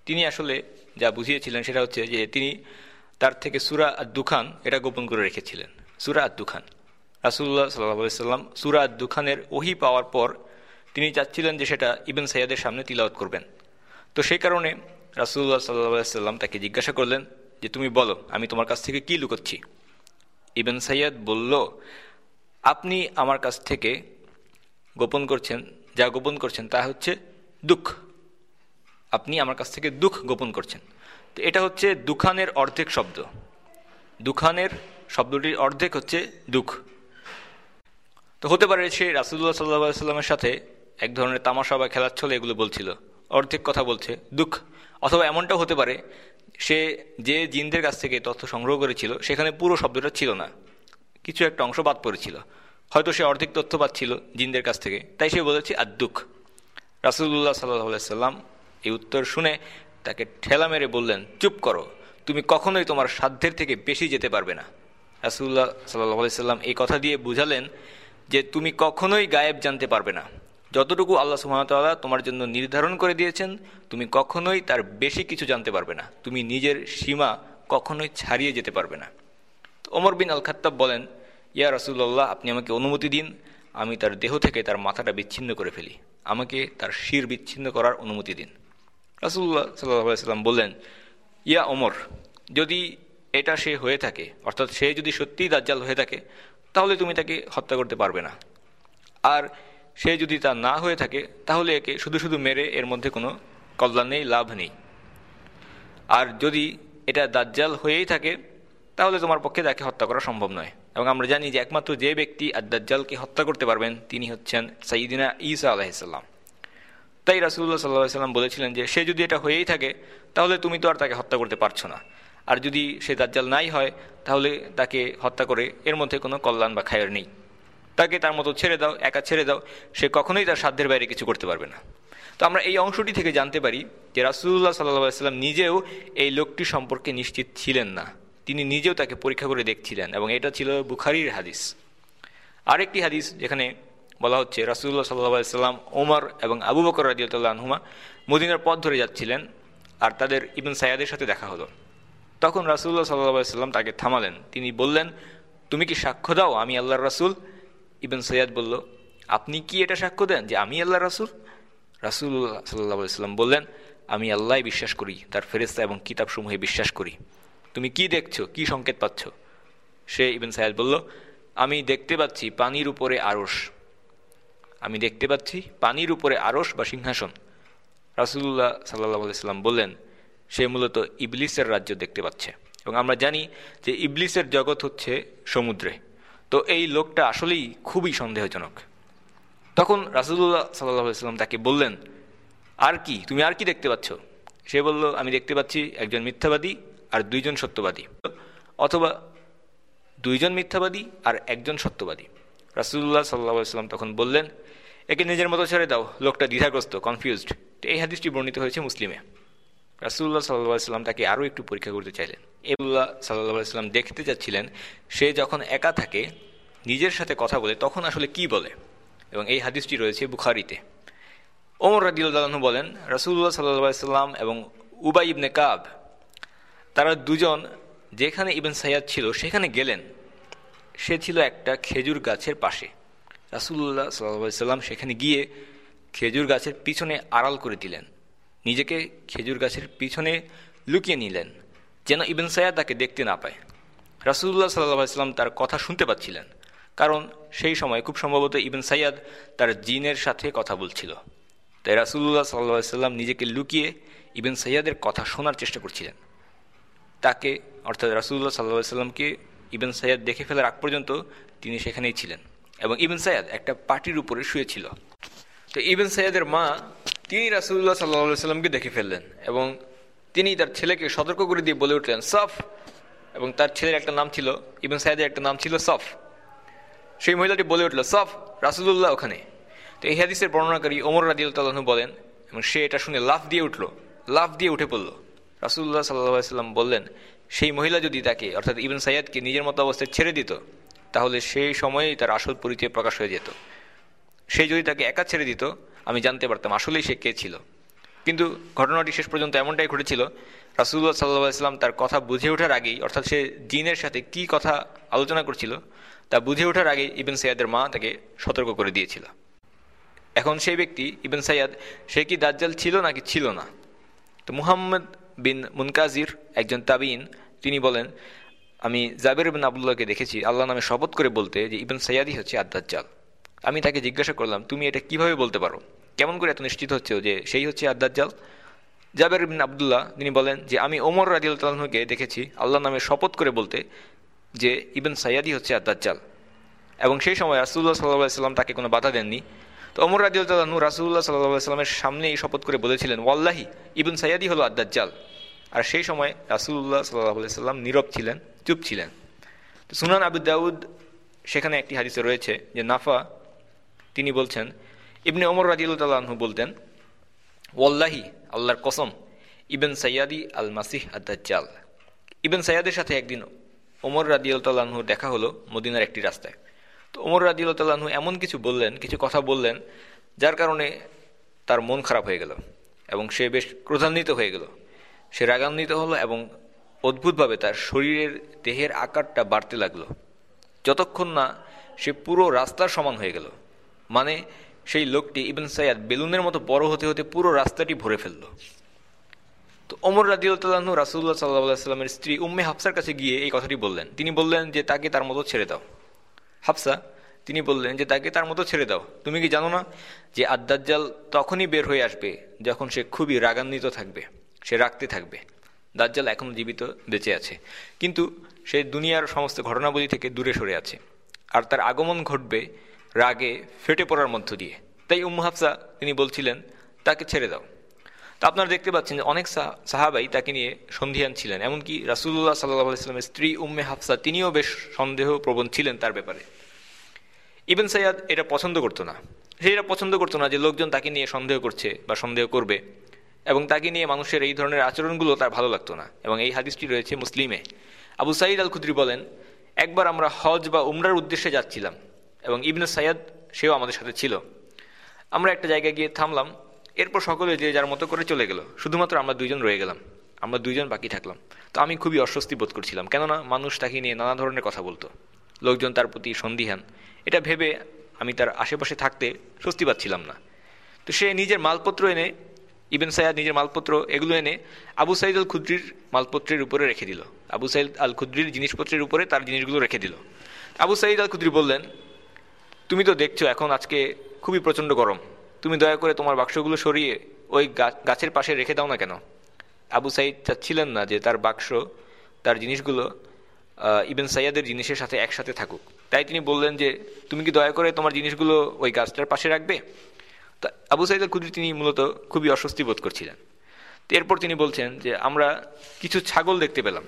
তিনি আসলে যা বুঝিয়েছিলেন সেটা হচ্ছে যে তিনি তার থেকে সুরা দুখান এটা গোপন করে রেখেছিলেন, সুরা দুখান রাসুল্লাহ সাল্লাহ সাল্লাম সুরা দুখানের ওহি পাওয়ার পর তিনি চাচ্ছিলেন যে সেটা ইবেন সৈয়াদের সামনে তিলাওয়াত করবেন। তো সেই কারণে রাসুল্লাহ সাল্লাহ সাল্লাম তাকে জিজ্ঞাসা করলেন যে তুমি বলো, আমি তোমার কাছ থেকে কি লুকোচ্ছি? ইবেন সৈয়দ বলল, আপনি আমার কাছ থেকে গোপন করছেন, যা গোপন করছেন, তা হচ্ছে দুঃখ। আপনি আমার কাছ থেকে দুঃখ গোপন করছেন। তো এটা হচ্ছে দুখানের অর্ধেক শব্দ। দুখানের শব্দটির অর্ধেক হচ্ছে দুঃখ। তো হতে পারে সে রাসুল্লাহ সাল্লাহ সাল্লামের সাথে এক ধরনের তামাশা বা খেলার ছলে এগুলো বলছিল। অর্ধেক কথা বলছে, দুঃখ। অথবা এমনটাও হতে পারে, সে যে জিনদের কাছ থেকে তথ্য সংগ্রহ করেছিল, সেখানে পুরো শব্দটা ছিল না। কিছু একটা অংশ বাদ পড়েছিল। হয়তো সে অর্ধেক তথ্য পাচ্ছিল জিনদের কাছ থেকে। তাই সে বলেছে আর দুঃখ রাসুল্লাহ সাল্লাহ সাল্লাম এই উত্তর শুনে তাকে ঠেলা মেরে বললেন, চুপ করো, তুমি কখনোই তোমার সাধ্যের থেকে বেশি যেতে পারবে না। রাসুল্লাহ সাল্লাহ সাল্লাম এই কথা দিয়ে বুঝালেন যে তুমি কখনোই গায়েব জানতে পারবে না। যতটুকু আল্লাহ সুহামতাল্লাহ তোমার জন্য নির্ধারণ করে দিয়েছেন, তুমি কখনোই তার বেশি কিছু জানতে পারবে না। তুমি নিজের সীমা কখনোই ছাড়িয়ে যেতে পারবে না। ওমর বিন আল খাত্তাব বলেন ইয়া রাসুল্লাহ আপনি আমাকে অনুমতি দিন, আমি তার দেহ থেকে তার মাথাটা বিচ্ছিন্ন করে ফেলি। আমাকে তার শির বিচ্ছিন্ন করার অনুমতি দিন। রাসুল্লাহ সাল্লাহ সাল্লাম বললেন, ইয়া ওমর, যদি এটা সে হয়ে থাকে, অর্থাৎ সে যদি সত্যিই দাজ্জাল হয়ে থাকে, তাহলে তুমি তাকে হত্যা করতে পারবে না। আর সে যদি তা না হয়ে থাকে, তাহলে একে শুধু শুধু মেরে এর মধ্যে কোনো কল্যাণ নেই লাভ নেই। আর যদি এটা দাজ্জাল হয়েই থাকে তাহলে তোমার পক্ষে তাকে হত্যা করা সম্ভব নয়। এবং আমরা জানি যে একমাত্র যে ব্যক্তি আদাজ্জালকে হত্যা করতে পারবেন, তিনি হচ্ছেন সাইদিনা ইসা আলাহিসাল্লাম তাই রাসুল্লাহ সাল্লাহ সাল্লাম বলেছিলেন যে, সে যদি এটা হয়েই থাকে, তাহলে তুমি তো আর তাকে হত্যা করতে পারছ না। আর যদি সে দাজ্জাল নাই হয়, তাহলে তাকে হত্যা করে এর মধ্যে কোনো কল্যাণ বা খায়ের নেই। তাকে তার মতো ছেড়ে দাও, একা ছেড়ে দাও, সে কখনোই তার সাধ্যের বাইরে কিছু করতে পারবে না। তো আমরা এই অংশটি থেকে জানতে পারি যে রাসুল্লাহ সাল্লাহ সাল্লাম নিজেও এই লোকটি সম্পর্কে নিশ্চিত ছিলেন না। তিনি নিজেও তাকে পরীক্ষা করে দেখছিলেন এবং এটা ছিল বুখারির হাদিস। আরেকটি হাদিস যেখানে বলা হচ্ছে রাসুল্লাহ সাল্লাহ সাল্লাম ওমর এবং আবু বকর রাজিউল্লাহ আনহুমা মদিনার পথ ধরে যাচ্ছিলেন আর তাদের ইবন সাইয়াদের সাথে দেখা হলো। তখন রাসুল্লাহ সাল্লাহ সাল্লাম তাকে থামালেন। তিনি বললেন, তুমি কি সাক্ষ্য দাও আমি আল্লাহর রাসুল? ইবন সৈয়াদ বলল, আপনি কি এটা সাক্ষ্য দেন যে আমি আল্লাহ রাসুল? রাসুল্লাহ সাল্লাহ সাল্লাম বললেন, আমি আল্লাহ বিশ্বাস করি, তার ফেরেস্তা এবং কিতাবসমূহে বিশ্বাস করি। তুমি কি দেখছ? কি সংকেত পাচ্ছ? সে ইবেন সাহেদ বলল, আমি দেখতে পাচ্ছি পানির উপরে আড়স আমি দেখতে পাচ্ছি পানির উপরে আড়স বা সিংহাসন। রাসুল্লাহ সাল্লাহ সাল্লাম বললেন, সে মূলত ইবলিসের রাজ্য দেখতে পাচ্ছে। এবং আমরা জানি যে ইবলিসের জগৎ হচ্ছে সমুদ্রে। তো এই লোকটা আসলেই খুবই সন্দেহজনক। তখন রাসুল্লাহ সাল্লাহ সাল্লাম তাকে বললেন, আর কি? তুমি আর কি দেখতে পাচ্ছ? সে বলল, আমি দেখতে পাচ্ছি একজন মিথ্যাবাদী আর দুইজন সত্যবাদী। অথবা দুইজন মিথ্যাবাদী আর একজন সত্যবাদী। রাসুল্লাহ সাল্লা সাল্লাম তখন বললেন, একে নিজের মতো ছেড়ে দাও, লোকটা দ্বিধাগ্রস্ত কনফিউজড এই হাদিসটি বর্ণিত হয়েছে মুসলিমে। রাসুল্লাহ সাল্লাহ সাল্লাম তাকে আরও একটু পরীক্ষা করতে চাইলেন। এবুল্লাহ সাল্লাহ সাল্লাম দেখতে যাচ্ছিলেন সে যখন একা থাকে, নিজের সাথে কথা বলে, তখন আসলে কি বলে? এবং এই হাদিসটি রয়েছে বুখারিতে। ওমর রাদিউল্লাহু বলেন রাসুল্লাহ সাল্লাহ সাল্লাম এবং উবাই ইবনে কাব তারা দুজন যেখানে ইবেন সাইয়াদ ছিল, সেখানে গেলেন। সে ছিল একটা খেজুর গাছের পাশে। রাসুল্লাহ সাল্লাম সেখানে গিয়ে খেজুর গাছের পিছনে আড়াল করে দিলেন। নিজেকে খেজুর গাছের পিছনে লুকিয়ে নিলেন, যেন ইবেন সাইয়াদ তাকে দেখতে না পায়। রাসুল্লাহ সাল্লাহ সাল্লাম তার কথা শুনতে পাচ্ছিলেন, কারণ সেই সময় খুব সম্ভবত ইবেন সাইয়াদ তার জিনের সাথে কথা বলছিল। তাই রাসুল্লাহ সাল্লাহ সাল্লাম নিজেকে লুকিয়ে ইবেন সাইয়াদের কথা শোনার চেষ্টা করছিলেন। তাকে, অর্থাৎ রাসুল্লাহ সাল্লা সাল্লামকে ইবেন সৈয়াদ দেখে ফেলার আগ পর্যন্ত তিনি সেখানেই ছিলেন। এবং ইবেন সৈয়াদ একটা পার্টির উপরে শুয়েছিল। তো ইবেন সৈয়াদের মা, তিনি রাসুল্লাহ সাল্লাহ সাল্লামকে দেখে ফেললেন এবং তিনি তার ছেলেকে সতর্ক করে দিয়ে বলে উঠলেন, সফ। এবং তার ছেলের একটা নাম ছিল, ইবেন সাইয়াদের একটা নাম ছিল সফ। সেই মহিলাটি বলে উঠল, সফ রাসুল্লাহ ওখানে। তো এই হাদিসের বর্ণনাকারী ওমর রাজিউল্লাহ বলেন, এবং সে এটা শুনে লাফ দিয়ে উঠল, লাফ দিয়ে উঠে পড়ল। রাসুল্লাহ সাল্লাম বললেন, সেই মহিলা যদি তাকে, অর্থাৎ ইবেন সাইয়াদকে নিজের মতো অবস্থায় ছেড়ে দিত, তাহলে সেই সময়েই তার আসল পরিচয় প্রকাশ হয়ে যেত। সে যদি তাকে একা ছেড়ে দিত, আমি জানতে পারতাম আসলেই সে কে ছিল। কিন্তু ঘটনাটি শেষ পর্যন্ত এমনটাই ঘটেছিল রাসুল্লাহ সাল্লাহ তার কথা বুঝে ওঠার আগেই, অর্থাৎ সে জিনের সাথে কি কথা আলোচনা করছিল, তা বুঝে ওঠার আগেই ইবেন সৈয়াদের মা তাকে সতর্ক করে দিয়েছিল। এখন সেই ব্যক্তি, ইবেন সাইয়াদ, সে কি দাজ্জাল ছিল নাকি ছিল না? তো মুহাম্মদ বিন মুনকাজির একজন তাবিন তিনি বলেন, আমি জাবের বিন আবুল্লাহকে দেখেছি, আল্লাহ নামে শপথ করে বলতে যে ইবেন সৈয়াদই হচ্ছে আদাজ্জাল আমি তাকে জিজ্ঞাসা করলাম, তুমি এটা কীভাবে বলতে পারো? কেমন করে এত নিশ্চিত হচ্ছে যে সেই হচ্ছে আদাজ্জাল জাবের বিন আবদুল্লাহ, তিনি বলেন যে, আমি ওমর রাজিউল্লাহকে দেখেছি, আল্লাহ নামে শপথ করে বলতে যে ইবেন সাইয়াদি হচ্ছে আদাজ্জাল এবং সেই সময় রাসুল্লাহ সাল্লাহ সাল্লাম তাকে কোনো বাধা দেননি। তো অমর রাজিউল্লাহনু রাসুল্লাহ সাল্লাহ সাল্লামের সামনে এই শপথ করে বলেছিলেন, ওয়াল্লাহি, ইবন সাইয়াদি হলো আদাজ্জাল আর সেই সময় রাসুল্লাহ সাল্লাহ সাল্লাম নীরব ছিলেন, চুপ ছিলেন। তো সুনান দাউদ, সেখানে একটি হাদিসে রয়েছে যে নাফা, তিনি বলছেন, ইবনে ওমর রাজিউল্লাহু বলতেন, ওয়াল্লাহি, আল্লাহর কসম, ইবেন সাইয়াদি আল মাসিহ আদাজ্জাল ইবেন সাইয়াদের সাথে একদিন ওমর রাদিউল্লাহু দেখা হলো মদিনার একটি রাস্তায়। তো ওমর রাদিউল্লাহু এমন কিছু বললেন, কিছু কথা বললেন, যার কারণে তার মন খারাপ হয়ে গেল এবং সে বেশ ক্রোধান্বিত হয়ে গেল। সে রাগান্বিত হলো এবং অদ্ভুতভাবে তার শরীরের দেহের আকারটা বাড়তে লাগল। যতক্ষণ না সে পুরো রাস্তার সমান হয়ে গেল মানে সেই লোকটি ইবেন সাইয়াদ বেলুনের মতো বড় হতে হতে পুরো রাস্তাটি ভরে ফেলল। তো ওমর রাজিউল্লাহ রাসুল্লাহ সাল্লাহ সাল্লামের স্ত্রী উম্মে হাফসার কাছে গিয়ে এই কথাটি বললেন। তিনি বললেন যে, তাকে তার মতো ছেড়ে দাও। হাফসা, তিনি বললেন যে, তাকে তার মতো ছেড়ে দাও। তুমি কি জানো না যে আদাজ্জাল তখনই বের হয়ে আসবে যখন সে খুবই রাগান্বিত থাকবে, সে রাখতে থাকবে। দাজ্জাল এখনও জীবিত, বেঁচে আছে। কিন্তু সে দুনিয়ার সমস্ত ঘটনাবলী থেকে দূরে সরে আছে। আর তার আগমন ঘটবে রাগে ফেটে পড়ার মধ্য দিয়ে। তাই উম্মু হাফসা, তিনি বলছিলেন, তাকে ছেড়ে দাও। তা আপনারা দেখতে পাচ্ছেন যে অনেক সাহাবাই তাকে নিয়ে সন্ধিয়ান ছিলেন। এমনকি রাসুল্লাহ সাল্লাহ ইসলামের স্ত্রী উম্মে হাফসা, তিনিও বেশ সন্দেহ প্রবণ ছিলেন তার ব্যাপারে। ইবেন সৈয়াদ এটা পছন্দ করতো না। সে এটা পছন্দ করতো না যে লোকজন তাকে নিয়ে সন্দেহ করছে বা সন্দেহ করবে। এবং তাকে নিয়ে মানুষের এই ধরনের আচরণগুলো তার ভালো লাগতো না। এবং এই হাদিসটি রয়েছে মুসলিমে। আবু সাইদ আল খুদ্রি বলেন, একবার আমরা হজ বা উমরার উদ্দেশ্যে যাচ্ছিলাম এবং ইবনে সাইয়াদ সেও আমাদের সাথে ছিল। আমরা একটা জায়গায় গিয়ে থামলাম এরপর সকলে যে যার মতো করে চলে গেল, শুধুমাত্র আমরা দুইজন রয়ে গেলাম, আমরা দুইজন বাকি থাকলাম। তো আমি খুবই অস্বস্তি বোধ করছিলাম, কেননা মানুষ তাকে নিয়ে নানা ধরনের কথা বলতো। লোকজন তার প্রতি সন্দিহান। এটা ভেবে আমি তার আশেপাশে থাকতে স্বস্তি পাচ্ছিলাম না। তো সে নিজের মালপত্র এনে, ইবেন সাইয়াদ নিজের মালপত্র এগুলো এনে আবু সাইদ আল খুদ্রির মালপত্রের উপরে রেখে দিল। আবু সাইদ আল খুদ্রির জিনিসপত্রের উপরে তার জিনিসগুলো রেখে দিল। আবু সাইদ আল খুদ্রি বললেন, তুমি তো দেখছ এখন আজকে খুবই প্রচণ্ড গরম। তুমি দয়া করে তোমার বাক্সগুলো সরিয়ে ওই গাছের পাশে রেখে দাও না কেন? আবু সাইদ চাচ্ছিলেন না যে তার বাক্স, তার জিনিসগুলো ইবেন সাইয়াদের জিনিসের সাথে একসাথে থাকুক। তাই তিনি বললেন যে, তুমি কি দয়া করে তোমার জিনিসগুলো ওই গাছটার পাশে রাখবে? তা আবু সাইদ আল তিনি মূলত খুবই অস্বস্তি বোধ করছিলেন। এরপর তিনি বলছেন যে, আমরা কিছু ছাগল দেখতে পেলাম।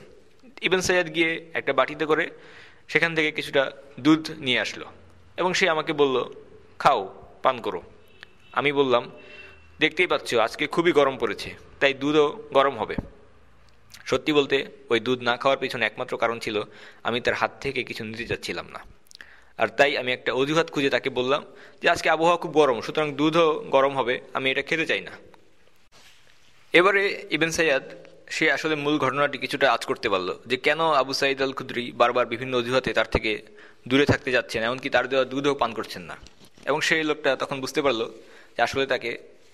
ইবেন সাইয়াদ গিয়ে একটা বাটিতে করে সেখান থেকে কিছুটা দুধ নিয়ে আসলো এবং সে আমাকে বলল, খাও, পান করো। আমি বললাম, দেখতেই পাচ্ছ, আজকে খুবই গরম পড়েছে, তাই দুধও গরম হবে। সত্যি বলতে, ওই দুধ না খাওয়ার পিছনে একমাত্র কারণ ছিল, আমি তার হাত থেকে কিছু নিতে চাচ্ছিলাম না। আর তাই আমি একটা অজুহাত খুঁজে তাকে বললাম যে, আজকে আবহাওয়া খুব গরম, সুতরাং দুধও গরম হবে, আমি এটা খেতে চাই না। এবারে ইবেন সাইয়াদ, সে আসলে মূল ঘটনাটি কিছুটা আজ করতে পারল, যে কেন আবু সাইদ আল খুদ্রি বারবার বিভিন্ন অজুহাতে তার থেকে দূরে থাকতে যাচ্ছেন, এমনকি তার দেওয়া দুধও পান করছেন না। এবং সেই লোকটা তখন বুঝতে পারল যে আসলে তাকে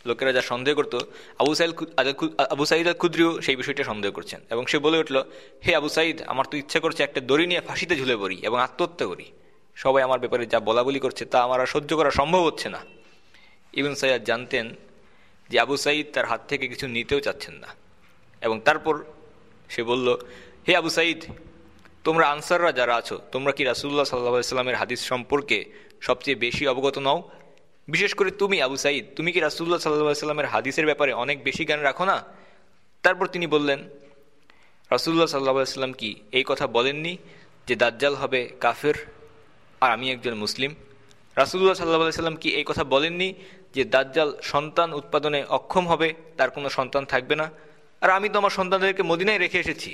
লোকেরা যা সন্দেহ করতো, আবু সাইদ আবু সাইদ আল খুদ্রিও সেই বিষয়টা সন্দেহ করছেন এবং সে বলে উঠল, হে আবু সাইদ, আমার তো ইচ্ছা করছে একটা দড়ি নিয়ে ফাঁসিতে ঝুলে পড়ি এবং আত্মহত্যা করি। সবাই আমার ব্যাপারে যা বলা বলি করছে তা আমার আর সহ্য করা সম্ভব হচ্ছে না। ইবন সাইয়াদ জানতেন যে আবু সাইদ তার হাত থেকে কিছু নিতেও চাচ্ছেন না এবং তারপর সে বলল, হে আবু সাইদ, তোমরা আনসাররা যারা আছো, তোমরা কি রাসুল্লাহ সাল্লাহ সাল্লামের হাদিস সম্পর্কে সবচেয়ে বেশি অবগত নও? বিশেষ করে তুমি, আবু সাইদ, তুমি কি রাসুল্লাহ সাল্লাহ সাল্লামের হাদিসের ব্যাপারে অনেক বেশি জ্ঞান রাখো না? তারপর তিনি বললেন রাসুল্লাহ সাল্লাহ সাল্লাম কি এই কথা বলেননি যে দাজ্জাল হবে কাফের আর আমি একজন মুসলিম? রাসুল্লাহ সাল্লাহ সাল্লাম কি এই কথা বলেননি যে দাজ্জাল সন্তান উৎপাদনে অক্ষম হবে, তার কোনো সন্তান থাকবে না? আর আমি তো আমার সন্তানদেরকে মদিনায় রেখে এসেছি।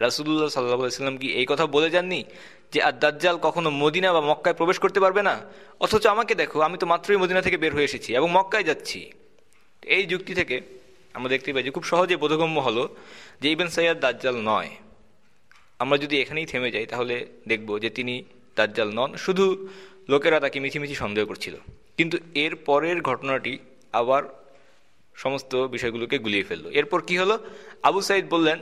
রাসুল্লাহ সাল্লাহ সাল্লাম কি এই কথা বলে যাননি? যে আর দাজ্জাল কখনো মদিনা বা মক্কায় প্রবেশ করতে পারবে না? অথচ আমাকে দেখো, আমি তো মাত্রই মদিনা থেকে বের হয়ে এসেছি এবং মক্কায় যাচ্ছি। এই যুক্তি থেকে আমরা দেখতে পাই যে খুব সহজে বোধগম্য হলো যে ইবেন সৈয়াদ দাজ্জাল নয়। আমরা যদি এখানেই থেমে যাই, তাহলে দেখব যে তিনি দাজ্জাল নন, শুধু লোকেরা তাকে মিছিমিছি সন্দেহ করছিল। কিন্তু এর পরের ঘটনাটি আবার সমস্ত বিষয়গুলোকে গুলিয়ে ফেলল। এরপর কি হলো? আবু সাইদ বললেন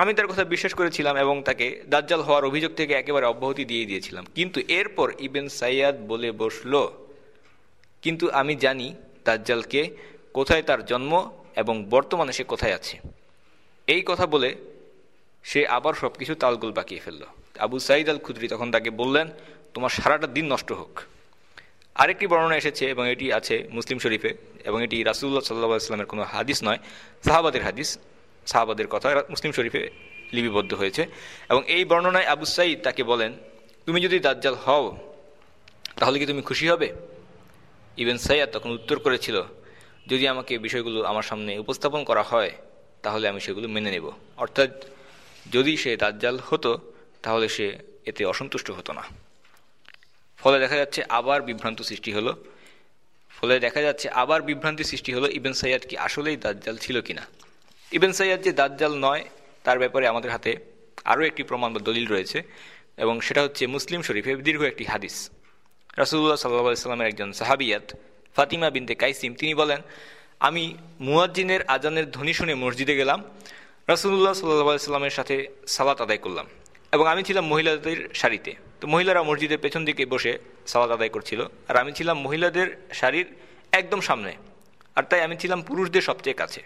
আমি তার কথা বিশ্বাস করেছিলাম এবং তাকে দাজ্জাল হওয়ার অভিযোগ থেকে একেবারে অব্যাহতি দিয়ে দিয়েছিলাম। কিন্তু এরপর ইবেন সাইয়াদ বলে বসল, কিন্তু আমি জানি দাজ্জালকে কোথায় তার জন্ম এবং বর্তমানে সে কোথায় আছে। এই কথা বলে সে আবার সব কিছু তালগোল বাকিয়ে ফেলল। আবু সাইদ আল খুদ্রি তখন তাকে বললেন, তোমার সারাটা দিন নষ্ট হোক। আরেকটি বর্ণনা এসেছে এবং এটি আছে মুসলিম শরীফে এবং এটি রাসুল্লাহ সাল্লাহ ইসলামের কোনো হাদিস নয়, সাহাবাদের হাদিস। সাহাবাদের কথা মুসলিম শরীফে লিপিবদ্ধ হয়েছে। এবং এই বর্ণনায় আবু সাইদ তাকে বলেন, তুমি যদি দাজ্জাল হও, তাহলে কি তুমি খুশি হবে? ইবেন সাইয়াদ তখন উত্তর করেছিল, যদি আমাকে বিষয়গুলো আমার সামনে উপস্থাপন করা হয়, তাহলে আমি সেগুলো মেনে নেব। অর্থাৎ, যদি সে দাজ্জাল হতো, তাহলে সে এতে অসন্তুষ্ট হতো না। ফলে দেখা যাচ্ছে আবার বিভ্রান্ত সৃষ্টি হলো। ফলে দেখা যাচ্ছে আবার বিভ্রান্তি সৃষ্টি হলো ইবেন সাইয়াদ কি আসলেই দাজ্জাল ছিল কিনা। ইবেন সাইয়াদ যে দাজ্জাল নয়, তার ব্যাপারে আমাদের হাতে আরও একটি প্রমাণ বা দলিল রয়েছে, এবং সেটা হচ্ছে মুসলিম শরীফে দীর্ঘ একটি হাদিস। রাসুল্লাহ সাল্লাহ সাল্লামের একজন সাহাবিয়াত ফাতিমা বিনতে কাইসিম, তিনি বলেন, আমি মুয়াজ্জিনের আজানের ধ্বনি শুনে মসজিদে গেলাম রাসুল্লাহ সাল্লাহ সাল্লামের সাথে সালাত আদায় করলাম, এবং আমি ছিলাম মহিলাদের সারিতে তো মহিলারা মসজিদের পেছন দিকে বসে সালাত আদায় করছিল, আর আমি ছিলাম মহিলাদের শাড়ির একদম সামনে, আর তাই আমি ছিলাম পুরুষদের সবচেয়ে কাছে।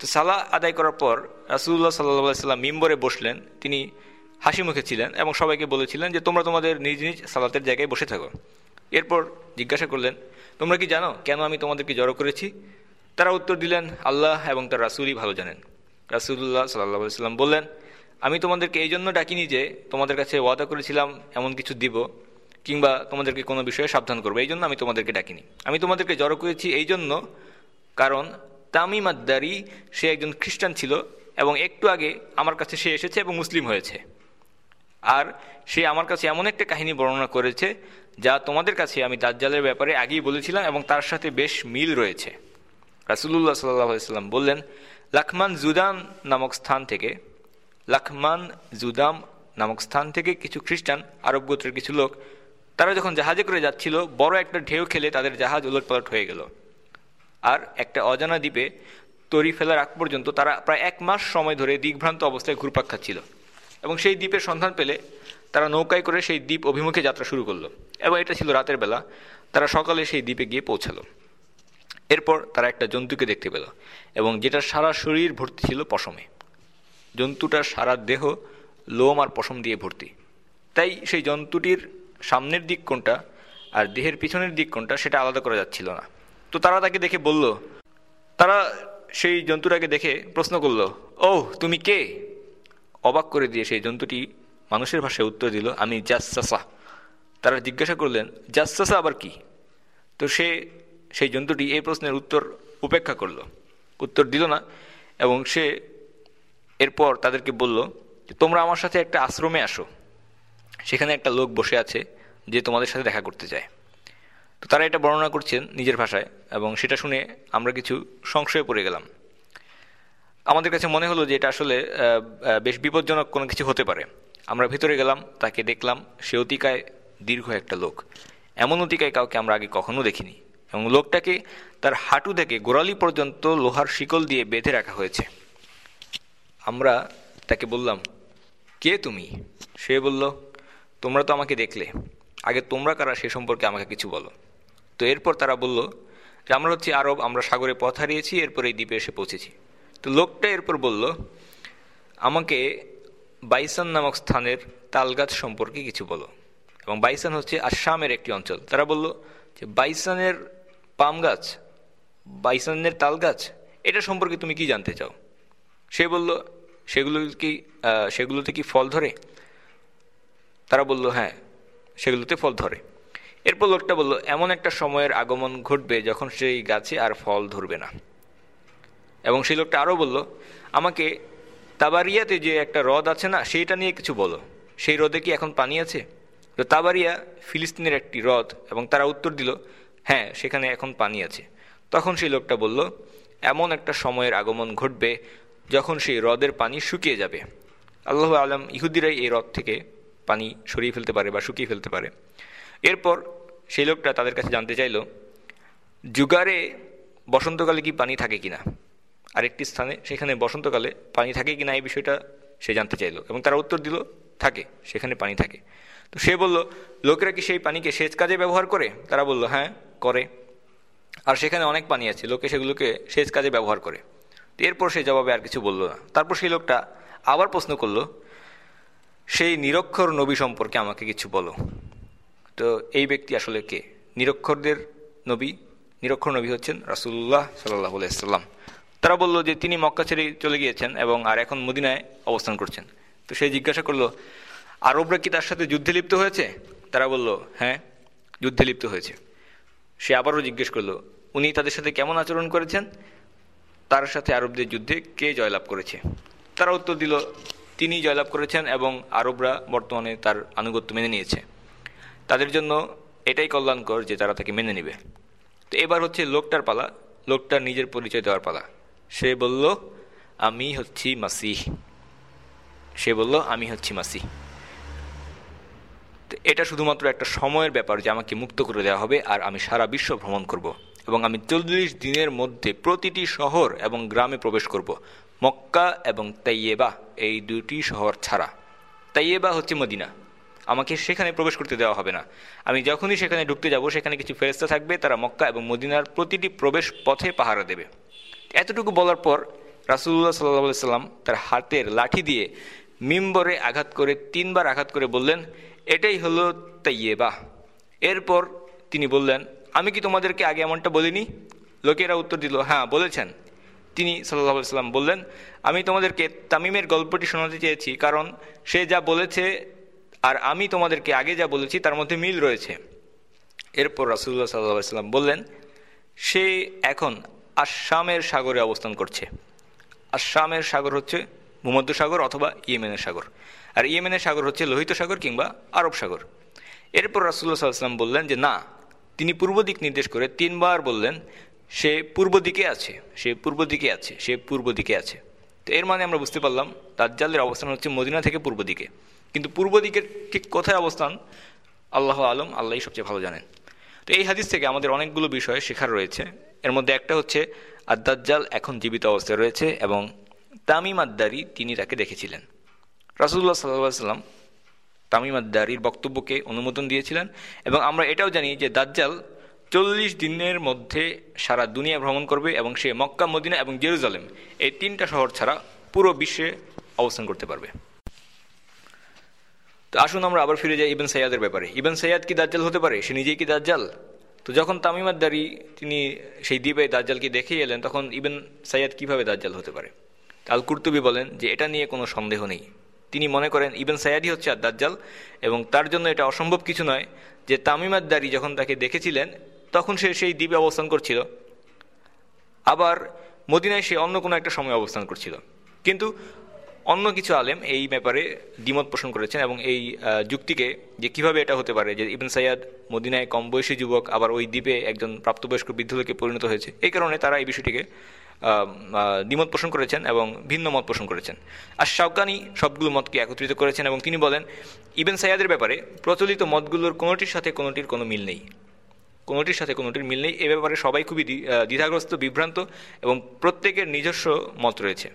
তো সালা আদায় করার পর রাসুল্লাহ সাল্লাহ সাল্লাম মিম্বরে বসলেন। তিনি হাসি মুখে ছিলেন এবং সবাইকে বলেছিলেন যে, তোমরা তোমাদের নিজ নিজ সালাতের জায়গায় বসে থাকো। এরপর জিজ্ঞাসা করলেন, তোমরা কি জানো কেন আমি তোমাদেরকে জড়ো করেছি? তারা উত্তর দিলেন, আল্লাহ এবং তার রাসুলই ভালো জানেন। রাসুল্লাহ সাল্লাহ সাল্লাম বললেন, আমি তোমাদেরকে এই জন্য ডাকিনি যে, তোমাদের কাছে ওয়াদা করেছিলাম এমন কিছু দিব কিংবা তোমাদেরকে কোনো বিষয়ে সাবধান করব। এই জন্য আমি তোমাদেরকে ডাকিনি। আমি তোমাদেরকে জড়ো করেছি এই জন্য কারণ তামিম আদারি সে একজন খ্রিস্টান ছিল এবং একটু আগে আমার কাছে সে এসেছে এবং মুসলিম হয়েছে। আর সে আমার কাছে এমন একটা কাহিনী বর্ণনা করেছে যা তোমাদের কাছে আমি দাজ্জালের ব্যাপারে আগেই বলেছিলাম এবং তার সাথে বেশ মিল রয়েছে। রাসুল্লাহ সাল্লাম বললেন লাখমান জুদাম নামক স্থান থেকে লাখমান জুদাম নামক স্থান থেকে কিছু খ্রিস্টান, আরব গোত্রের কিছু লোক, তারা যখন জাহাজে করে যাচ্ছিল, বড় একটা ঢেউ খেলে তাদের জাহাজ উলটপালট হয়ে গেল। আর একটা অজানা দ্বীপে তরি ফেলার আগ পর্যন্ত তারা প্রায় এক মাস সময় ধরে দিগ্ভ্রান্ত অবস্থায় ঘুরপাক খাচ্ছিল। এবং সেই দ্বীপের সন্ধান পেলে তারা নৌকায় করে সেই দ্বীপ অভিমুখে যাত্রা শুরু করল এবং এটা ছিল রাতের বেলা। তারা সকালে সেই দ্বীপে গিয়ে পৌঁছালো। এরপর তারা একটা জন্তুকে দেখতে পেল এবং যেটা সারা শরীর ভর্তি ছিল পশমে। জন্তুটার সারা দেহ লোম আর পশম দিয়ে ভর্তি। তাই সেই জন্তুটির সামনের দিক কোনটা আর দেহের পিছনের দিক কোনটা সেটা আলাদা করা যাচ্ছিল না। তো তারা তাকে দেখে বলল, তারা সেই জন্তুটাকে দেখে প্রশ্ন করল ও তুমি কে? অবাক করে দিয়ে সেই জন্তুটি মানুষের ভাষায় উত্তর দিল, আমি জাসাসা তারা জিজ্ঞাসা করলেন জাসাসা আবার কি? তো সে সেই জন্তুটি এই প্রশ্নের উত্তর উপেক্ষা করল, উত্তর দিল না এবং সে এরপর তাদেরকে বলল, যে তোমরা আমার সাথে একটা আশ্রমে আসো, সেখানে একটা লোক বসে আছে যে তোমাদের সাথে দেখা করতে চায়। তো তারা এটা বর্ণনা করছেন নিজের ভাষায়, এবং সেটা শুনে আমরা কিছু সংশয়ে পড়ে গেলাম। আমাদের কাছে মনে হলো যে এটা আসলে বেশ বিপজ্জনক কোনো কিছু হতে পারে। আমরা ভিতরে গেলাম, তাকে দেখলাম, সে অতিকায় দীর্ঘ একটা লোক। এমন অতিকায় কাউকে আমরা আগে কখনো দেখিনি, এবং লোকটাকে তার হাঁটু থেকে গোড়ালি পর্যন্ত লোহার শিকল দিয়ে বেঁধে রাখা হয়েছে। আমরা তাকে বললাম, কে তুমি? সে বলল, তোমরা তো আমাকে দেখলে। আগে তোমরা কারা সে সম্পর্কে আমাকে কিছু বলো। তো এরপর তারা বলল যে, আমরা হচ্ছে আরব, আমরা সাগরে পথ হারিয়েছি, এরপর এই দ্বীপে এসে পৌঁছেছি। তো লোকটা এরপর বলল, আমাকে বাইসান নামক স্থানের তালগাছ সম্পর্কে কিছু বলো। এবং বাইসান হচ্ছে আসামের একটি অঞ্চল। তারা বলল যে, বাইসানের পাম গাছ, বাইসানের তাল গাছ এটা সম্পর্কে তুমি কি জানতে চাও? সে বলল, সেগুলো কি সেগুলোতে কি ফল ধরে? তারা বলল হ্যাঁ সেগুলোতে ফল ধরে। এরপর লোকটা বলল, এমন একটা সময়ের আগমন ঘটবে যখন সেই গাছে আর ফল ধরবে না। এবং সেই লোকটা আরও বলল, আমাকে তাবারিয়াতে যে একটা হ্রদ আছে না, সেইটা নিয়ে কিছু বলো। সেই হ্রদে কি এখন পানি আছে? তো তাবারিয়া ফিলিস্তিনের একটি হ্রদ এবং তারা উত্তর দিল হ্যাঁ সেখানে এখন পানি আছে। তখন সেই লোকটা বলল, এমন একটা সময়ের আগমন ঘটবে যখন সেই হ্রদের পানি শুকিয়ে যাবে। আল্লাহ আলম, ইহুদিরাই এই হ্রদ থেকে পানি সরিয়ে ফেলতে পারে বা শুকিয়ে ফেলতে পারে। এরপর সেই লোকটা তাদের কাছে জানতে চাইল, জুগারে বসন্তকালে কি পানি থাকে কিনা? আরেকটি স্থানে, সেখানে বসন্তকালে পানি থাকে কিনা? এই বিষয়টা সে জানতে চাইল এবং তারা উত্তর দিল, থাকে, সেখানে পানি থাকে। তো সে বলল, লোকেরা কি সেই পানিকে সেচ কাজে ব্যবহার করে? তারা বলল হ্যাঁ করে। আর সেখানে অনেক পানি আছে, লোকে সেগুলোকে সেচ কাজে ব্যবহার করে। এরপর সে জবাবে আর কিছু বলল না। তারপর সেই লোকটা আবার প্রশ্ন করল, সেই নিরক্ষর নবী সম্পর্কে আমাকে কিছু বলো। তো এই ব্যক্তি আসলে কে? নিরক্ষরদের নবী, নিরক্ষর নবী হচ্ছেন রাসুল্লাহ সাল্লাহ সাল্লাম তারা বলল যে তিনি মক্কা ছেড়ে চলে গিয়েছেন এবং আর এখন মদিনায় অবস্থান করছেন। তো সে জিজ্ঞাসা করল, আরবরা কি তার সাথে যুদ্ধে লিপ্ত হয়েছে? তারা বলল হ্যাঁ যুদ্ধে লিপ্ত হয়েছে। সে আবারও জিজ্ঞেস করল, উনি তাদের সাথে কেমন আচরণ করেছেন? তার সাথে আরবদের যুদ্ধে কে জয়লাভ করেছে? তারা উত্তর দিল, তিনি জয়লাভ করেছেন এবং আরবরা বর্তমানে তার আনুগত্য মেনে নিয়েছে। তাদের জন্য এটাই কল্যাণকর যে তারা তাকে মেনে নেবে তো এবার হচ্ছে লোকটার পালা, লোকটার নিজের পরিচয় দেওয়ার পালা সে বলল, আমি হচ্ছি মাসিহ সে বলল, আমি হচ্ছি মাসি এটা শুধুমাত্র একটা সময়ের ব্যাপার যে আমাকে মুক্ত করে দেওয়া হবে আর আমি সারা বিশ্ব ভ্রমণ করব। এবং আমি চল্লিশ দিনের মধ্যে প্রতিটি শহর এবং গ্রামে প্রবেশ করব। মক্কা এবং তাইয়েবা, এই দুটি শহর ছাড়া তাইয়েবা হচ্ছে মদিনা আমাকে সেখানে প্রবেশ করতে দেওয়া হবে না। আমি যখনই সেখানে ঢুকতে যাব, সেখানে কিছু ফেরস্তা থাকবে, তারা মক্কা এবং মদিনার প্রতিটি প্রবেশ পথে পাহারা দেবে। এতটুকু বলার পর রাসুল্লাহ সাল্লাহ সাল্লাম তার হাতের লাঠি দিয়ে মিম্বরে আঘাত করে তিনবার আঘাত করে বললেন, এটাই হলো তাইয়েবা এরপর তিনি বললেন, আমি কি তোমাদেরকে আগে এমনটা বলিনি? লোকেরা উত্তর দিল হ্যাঁ বলেছেন। তিনি সাল্লাহ সাল্লাম বললেন, আমি তোমাদেরকে তামিমের গল্পটি শোনাতে চেয়েছি, কারণ সে যা বলেছে আর আমি তোমাদেরকে আগে যা বলেছি, তার মধ্যে মিল রয়েছে। এরপর রাসুল্লাহ সাল্লাহ সাল্লাম বললেন, সে এখন আসামের সাগরে অবস্থান করছে। আসামের সাগর হচ্ছে ভূমধ্য সাগর অথবা ইয়েমেনের সাগর। আর ইয়েমেনের সাগর হচ্ছে লোহিত সাগর কিংবা আরব সাগর। এরপর রাসুল্লাহ সাল্লাম বললেন যে, না, তিনি পূর্ব দিক নির্দেশ করে তিনবার বললেন, সে পূর্ব দিকে আছে, সে পূর্ব দিকে আছে, সে পূর্ব দিকে আছে। তো এর মানে আমরা বুঝতে পারলাম, দাজ্জালের অবস্থান হচ্ছে মদিনা থেকে পূর্ব দিকে। কিন্তু পূর্ব দিকের ঠিক কোথায় অবস্থান? আল্লাহ আলম আল্লাহ সবচেয়ে ভালো জানেন। তো এই হাদিস থেকে আমাদের অনেকগুলো বিষয় শেখার রয়েছে। এর মধ্যে একটা হচ্ছে আদাজ্জাল এখন জীবিত অবস্থায় রয়েছে এবং তামিম আদ্দারি তিনি তাকে দেখেছিলেন। রাসুল্লাহ সাল্লাহ সাল্লাম তামিম আদ্দারির বক্তব্যকে অনুমোদন দিয়েছিলেন এবং আমরা এটাও জানি যে দাজ্জাল চল্লিশ দিনের মধ্যে সারা দুনিয়া ভ্রমণ করবে এবং সে মক্কা, মদিনা এবং জেরুজালেম এই তিনটা শহর ছাড়া পুরো বিশ্বে অবস্থান করতে পারবে। তো আসুন আমরা আবার ফিরে যাই ইবেন সৈয়াদের ব্যাপারে। ইবেন সৈয়াদ কি দাজ্জাল হতে পারে? সে নিজেই কি দাজ্জাল? তো যখন তামিমাদ্দারি তিনি সেই দ্বীপে দাজ্জালকে দেখে এলেন, তখন ইবেন সৈয়াদ কীভাবে দাজ্জাল হতে পারে? আল কুর্তুবি বলেন যে এটা নিয়ে কোনো সন্দেহ নেই। তিনি মনে করেন ইবেন সায়াদি হচ্ছে আর দাজ্জাল, এবং তার জন্য এটা অসম্ভব কিছু নয় যে তামিমাদ্দারি যখন তাকে দেখেছিলেন, তখন সে সেই দ্বীপে অবস্থান করছিল। আবার মদিনায় সে অন্য কোনো একটা সময় অবস্থান করছিল। কিন্তু অন্য কিছু আলেম এই ব্যাপারে দ্বিমত পোষণ করেছেন এবং এই যুক্তিকে যে কীভাবে এটা হতে পারে যে ইবন সাইয়াদ মদিনায় কম বয়সী যুবক আবার ওই দ্বীপে একজন প্রাপ্তবয়স্ক বৃদ্ধ লোকে পরিণত হয়েছে, এই কারণে তারা এই বিষয়টিকে দ্বিমত পোষণ করেছেন এবং ভিন্ন মত পোষণ করেছেন। আর শাওকানি সবগুলো মতকে একত্রিত করেছেন এবং তিনি বলেন, ইবেন সাইয়াদের ব্যাপারে প্রচলিত মতগুলোর কোনোটির সাথে কোনোটির কোনো মিল নেই। কোনোটির সাথে কোনোটির মিল নেই, এ ব্যাপারে সবাই খুবই দ্বিধাগ্রস্ত, বিভ্রান্ত এবং প্রত্যেকের নিজস্ব মত রয়েছে।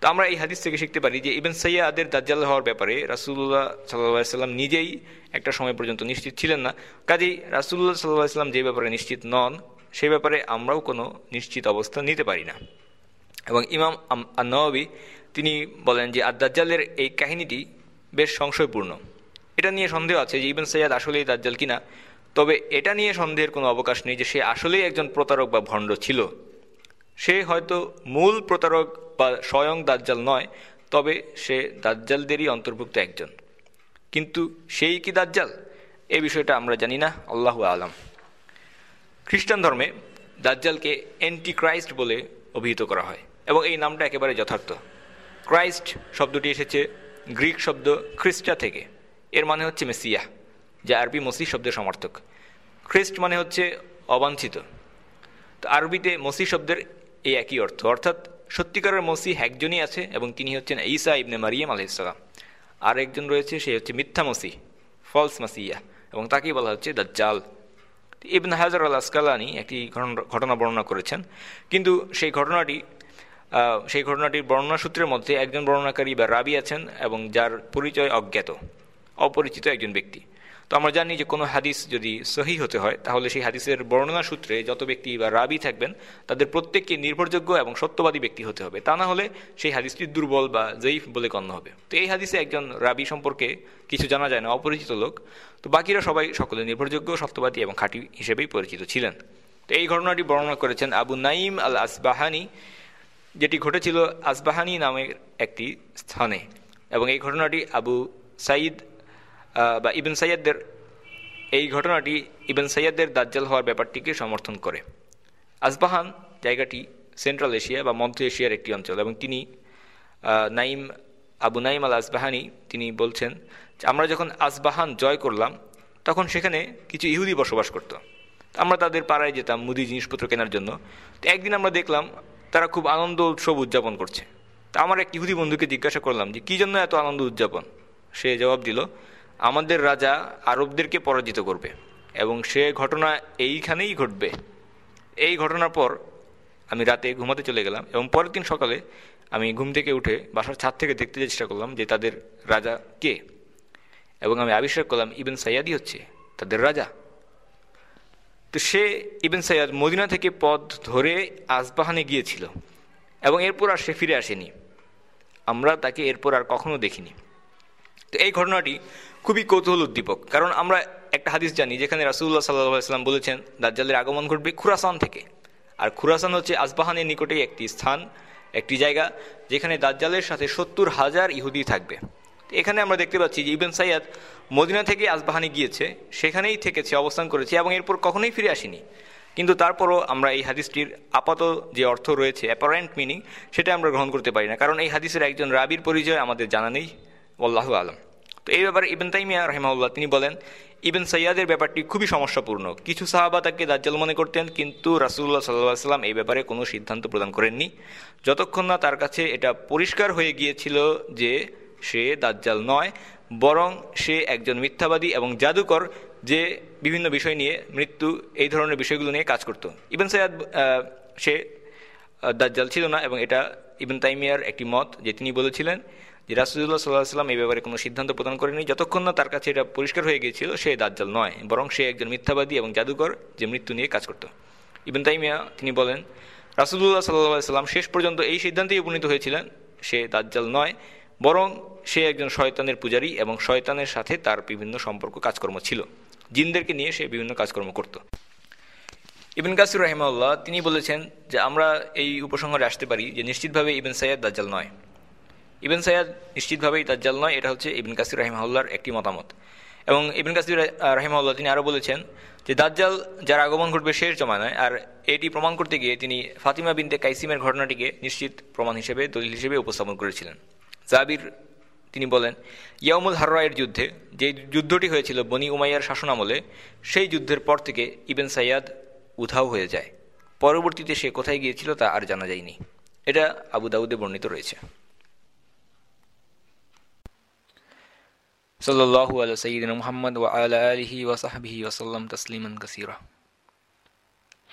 তো আমরা এই হাদিস থেকে শিখতে পারি যে ইবেন সৈয়াদের দাজ্জাল হওয়ার ব্যাপারে রাসুল্লাহ সাল্লাহ সাল্লাম নিজেই একটা সময় পর্যন্ত নিশ্চিত ছিলেন না। কাজেই রাসুল্লাহ সাল্লাহ সাল্লাম যে ব্যাপারে নিশ্চিত নন, সে ব্যাপারে আমরাও কোনো নিশ্চিত অবস্থা নিতে পারি না। এবং ইমাম নবী তিনি বলেন যে আদাজ্জালের এই কাহিনীটি বেশ সংশয়পূর্ণ। এটা নিয়ে সন্দেহ আছে যে ইবেন সৈয়াদ আসলেই দাজ্জাল কিনা, তবে এটা নিয়ে সন্দেহের কোনো অবকাশ নেই যে সে আসলেই একজন প্রতারক বা ভণ্ড ছিল। সে হয়তো মূল প্রতারক বা স্বয়ং দাজ্জাল নয়, তবে সে দাজ্জালদেরই অন্তর্ভুক্ত একজন। কিন্তু সেই কি দাজ্জাল? এ বিষয়টা আমরা জানি না, আল্লাহ আলাম। খ্রিস্টান ধর্মে দাজ্জালকে অ্যান্টি ক্রাইস্ট বলে অভিহিত করা হয়, এবং এই নামটা একেবারে যথার্থ। ক্রাইস্ট শব্দটি এসেছে গ্রিক শব্দ খ্রিস্টা থেকে। এর মানে হচ্ছে মেসিয়া যা আরবি মসি শব্দের সমর্থক। খ্রিস্ট মানে হচ্ছে অবাঞ্ছিত। তো আরবিতে মসি শব্দের এই একই অর্থ। অর্থাৎ সত্যিকারের মসি একজনই আছে এবং তিনি হচ্ছেন ঈসা ইবনে মারিয়াম আলহিসাম আর একজন রয়েছে, সে হচ্ছে মিথ্যা মসি ফলস মাসিয়া এবং তাকেই বলা হচ্ছে দাজ্জাল। ইবন হাজার আল আসকালানি একটি ঘটনা বর্ণনা করেছেন। কিন্তু সেই ঘটনাটি সেই ঘটনাটির বর্ণনা সূত্রের মধ্যে একজন বর্ণনাকারী বা রাবি আছেন এবং যার পরিচয় অজ্ঞাত, অপরিচিত একজন ব্যক্তি। তো আমরা জানি যে কোনো হাদিস যদি সহি হতে হয়, তাহলে সেই হাদিসের বর্ণনা সূত্রে যত ব্যক্তি বা রাবি থাকবেন, তাদের প্রত্যেককে নির্ভরযোগ্য এবং সত্যবাদী ব্যক্তি হতে হবে। তা না হলে সেই হাদিসটি দুর্বল বা জয়ীফ বলে গণ্য হবে। তো এই হাদিসে একজন রাবি সম্পর্কে কিছু জানা যায় না, অপরিচিত লোক। তো বাকিরা সবাই সকলে নির্ভরযোগ্য, সত্যবাদী এবং খাঁটি হিসেবেই পরিচিত ছিলেন। তো এই ঘটনাটি বর্ণনা করেছেন আবু নাইম আল আসবাহানি যেটি ঘটেছিল আসবাহানি নামের একটি স্থানে। এবং এই ঘটনাটি আবু সাইদ বা ইবেন সাইয়াদদের এই ঘটনাটি ইবেন সাইয়াদদের দাজ্জাল হওয়ার ব্যাপারটিকে সমর্থন করে। আসবাহান জায়গাটি সেন্ট্রাল এশিয়া বা মধ্য এশিয়ার একটি অঞ্চল এবং তিনি নাইম আবু নাইম আল আসবাহানি তিনি বলছেন আমরা যখন আসবাহান জয় করলাম, তখন সেখানে কিছু ইহুদি বসবাস করত। আমরা তাদের পাড়ায় যেতাম, মুদি জিনিসপত্র কেনার জন্য। তো একদিন আমরা দেখলাম তারা খুব আনন্দ উৎসব উদযাপন করছে। তা আমার এক ইহুদি বন্ধুকে জিজ্ঞাসা করলাম যে, কী জন্য এত আনন্দ উদযাপন? সে জবাব দিল আমাদের রাজা আরবদেরকে পরাজিত করবে এবং সে ঘটনা এইখানেই ঘটবে। এই ঘটনার পর আমি রাতে ঘুমাতে চলে গেলাম এবং পরের দিন সকালে আমি ঘুম থেকে উঠে বাসার ছাদ থেকে দেখতে চেষ্টা করলাম যে তাদের রাজা কে? এবং আমি আবিষ্কার করলাম, ইবেন সাইয়াদি হচ্ছে তাদের রাজা। তো সে ইবেন সাইয়াদ মদিনা থেকে পথ ধরে আসবাহানে গিয়েছিল এবং এরপর আর সে ফিরে আসেনি। আমরা তাকে এরপর আর কখনো দেখিনি। তো এই ঘটনাটি খুবই কৌতূহল উদ্দীপক কারণ আমরা একটা হাদিস জানি, যেখানে রাসুল্লাহ সাল্লাহ সাল্লাম বলেছেন, দাজ্জালের আগমন ঘটবে খুরাসান থেকে। আর খুরাসান হচ্ছে আসবাহানের নিকটেই একটি স্থান, একটি জায়গা, যেখানে দাজ্জালের সাথে সত্তর হাজার ইহুদি থাকবে। এখানে আমরা দেখতে পাচ্ছি যে ইবেন সাইয়াদ মদিনা থেকে আসবাহানি গিয়েছে, সেখানেই থেকেছে, অবস্থান করেছে এবং এরপর কখনোই ফিরে আসেনি। কিন্তু তারপরও আমরা এই হাদিসটির আপাত যে অর্থ রয়েছে অ্যাপারেন্ট মিনিং সেটা আমরা গ্রহণ করতে পারি না। কারণ এই হাদিসের একজন রাবির পরিচয় আমাদের জানা নেই আল্লাহ আলম। তো এই ব্যাপারে ইবেন তাইমিয়া রহমাউল্লাহ তিনি বলেন, ইবেন সৈয়াদের ব্যাপারটি খুবই সমস্যাপূর্ণ। কিছু সাহাবা তাকে দাজ্জাল মনে করতেন, কিন্তু রাসুল্লাহ সাল্লাহ সাল্লাম এই ব্যাপারে কোনো সিদ্ধান্ত প্রদান করেননি। যতক্ষণ না তার কাছে এটা পরিষ্কার হয়ে গিয়েছিল যে সে দাজ্জাল নয়, বরং সে একজন মিথ্যাবাদী এবং জাদুকর যে বিভিন্ন বিষয় নিয়ে মৃত্যু, এই ধরনের বিষয়গুলো নিয়ে কাজ করত। ইবেন সৈয়াদ সে দাজ্জাল ছিল না এবং এটা ইবেন তাইমিয়ার একটি মত যে তিনি বলেছিলেন। যে রাসুদুল্লাহ সাল্লাহ সাল্লাম এই ব্যাপারে কোনো সিদ্ধান্ত প্রদান করেনি যতক্ষণ না তার কাছে এটা পরিষ্কার হয়ে গিয়েছিল, সে দাজ্জাল নয়, বরং সে একজন মিথ্যাবাদী এবং জাদুকর যে মৃত্যু নিয়ে কাজ করত। ইবেন তাইমিয়া তিনি বলেন রাসুদুল্লাহ সাল্লাহ সাল্লাম শেষ পর্যন্ত এই সিদ্ধান্তেই উপনীত হয়েছিলেন, সে দাজ্জাল নয়, বরং সে একজন শয়তানের পূজারী এবং শয়তানের সাথে তার বিভিন্ন সম্পর্ক কাজকর্ম ছিল। জিনদেরকে নিয়ে সে বিভিন্ন কাজকর্ম করত। ইবেন কাসির রহমাল্লাহ তিনি বলেছেন যে, আমরা এই উপসংহারে আসতে পারি যে, নিশ্চিতভাবে ইবেন সাইয়াদ দাজ্জাল নয়। ইবেন সাইয়াদ নিশ্চিতভাবেই দাজ্জাল নয়, এটা হচ্ছে ইবিন কাসির রাহিমাহুল্লার একটি মতামত। এবং ইবিন কাসির রাহিমাহুল্লাহ, তিনি আরও বলেছেন যে দাজ্জাল যার আগমন ঘটবে শেষ জমানায়, আর এটি প্রমাণ করতে গিয়ে তিনি ফাতিমা বিনতে কাইসিমের ঘটনাটিকে নিশ্চিত প্রমাণ হিসেবে, দলিল হিসেবে উপস্থাপন করেছিলেন। জাবির, তিনি বলেন ইয়ামুল হাররায়ের যুদ্ধে যে যুদ্ধটি হয়েছিল বনি উমাইয়ার শাসনামলে, সেই যুদ্ধের পর থেকে ইবেন সাইয়াদ উধাও হয়ে যায়। পরবর্তীতে সে কোথায় গিয়েছিল তা আর জানা যায়নি। এটা আবু দাউদে বর্ণিত রয়েছে। صلى الله على سيدنا محمد وعلى آله وصحبه وسلم تسليما كثيرا.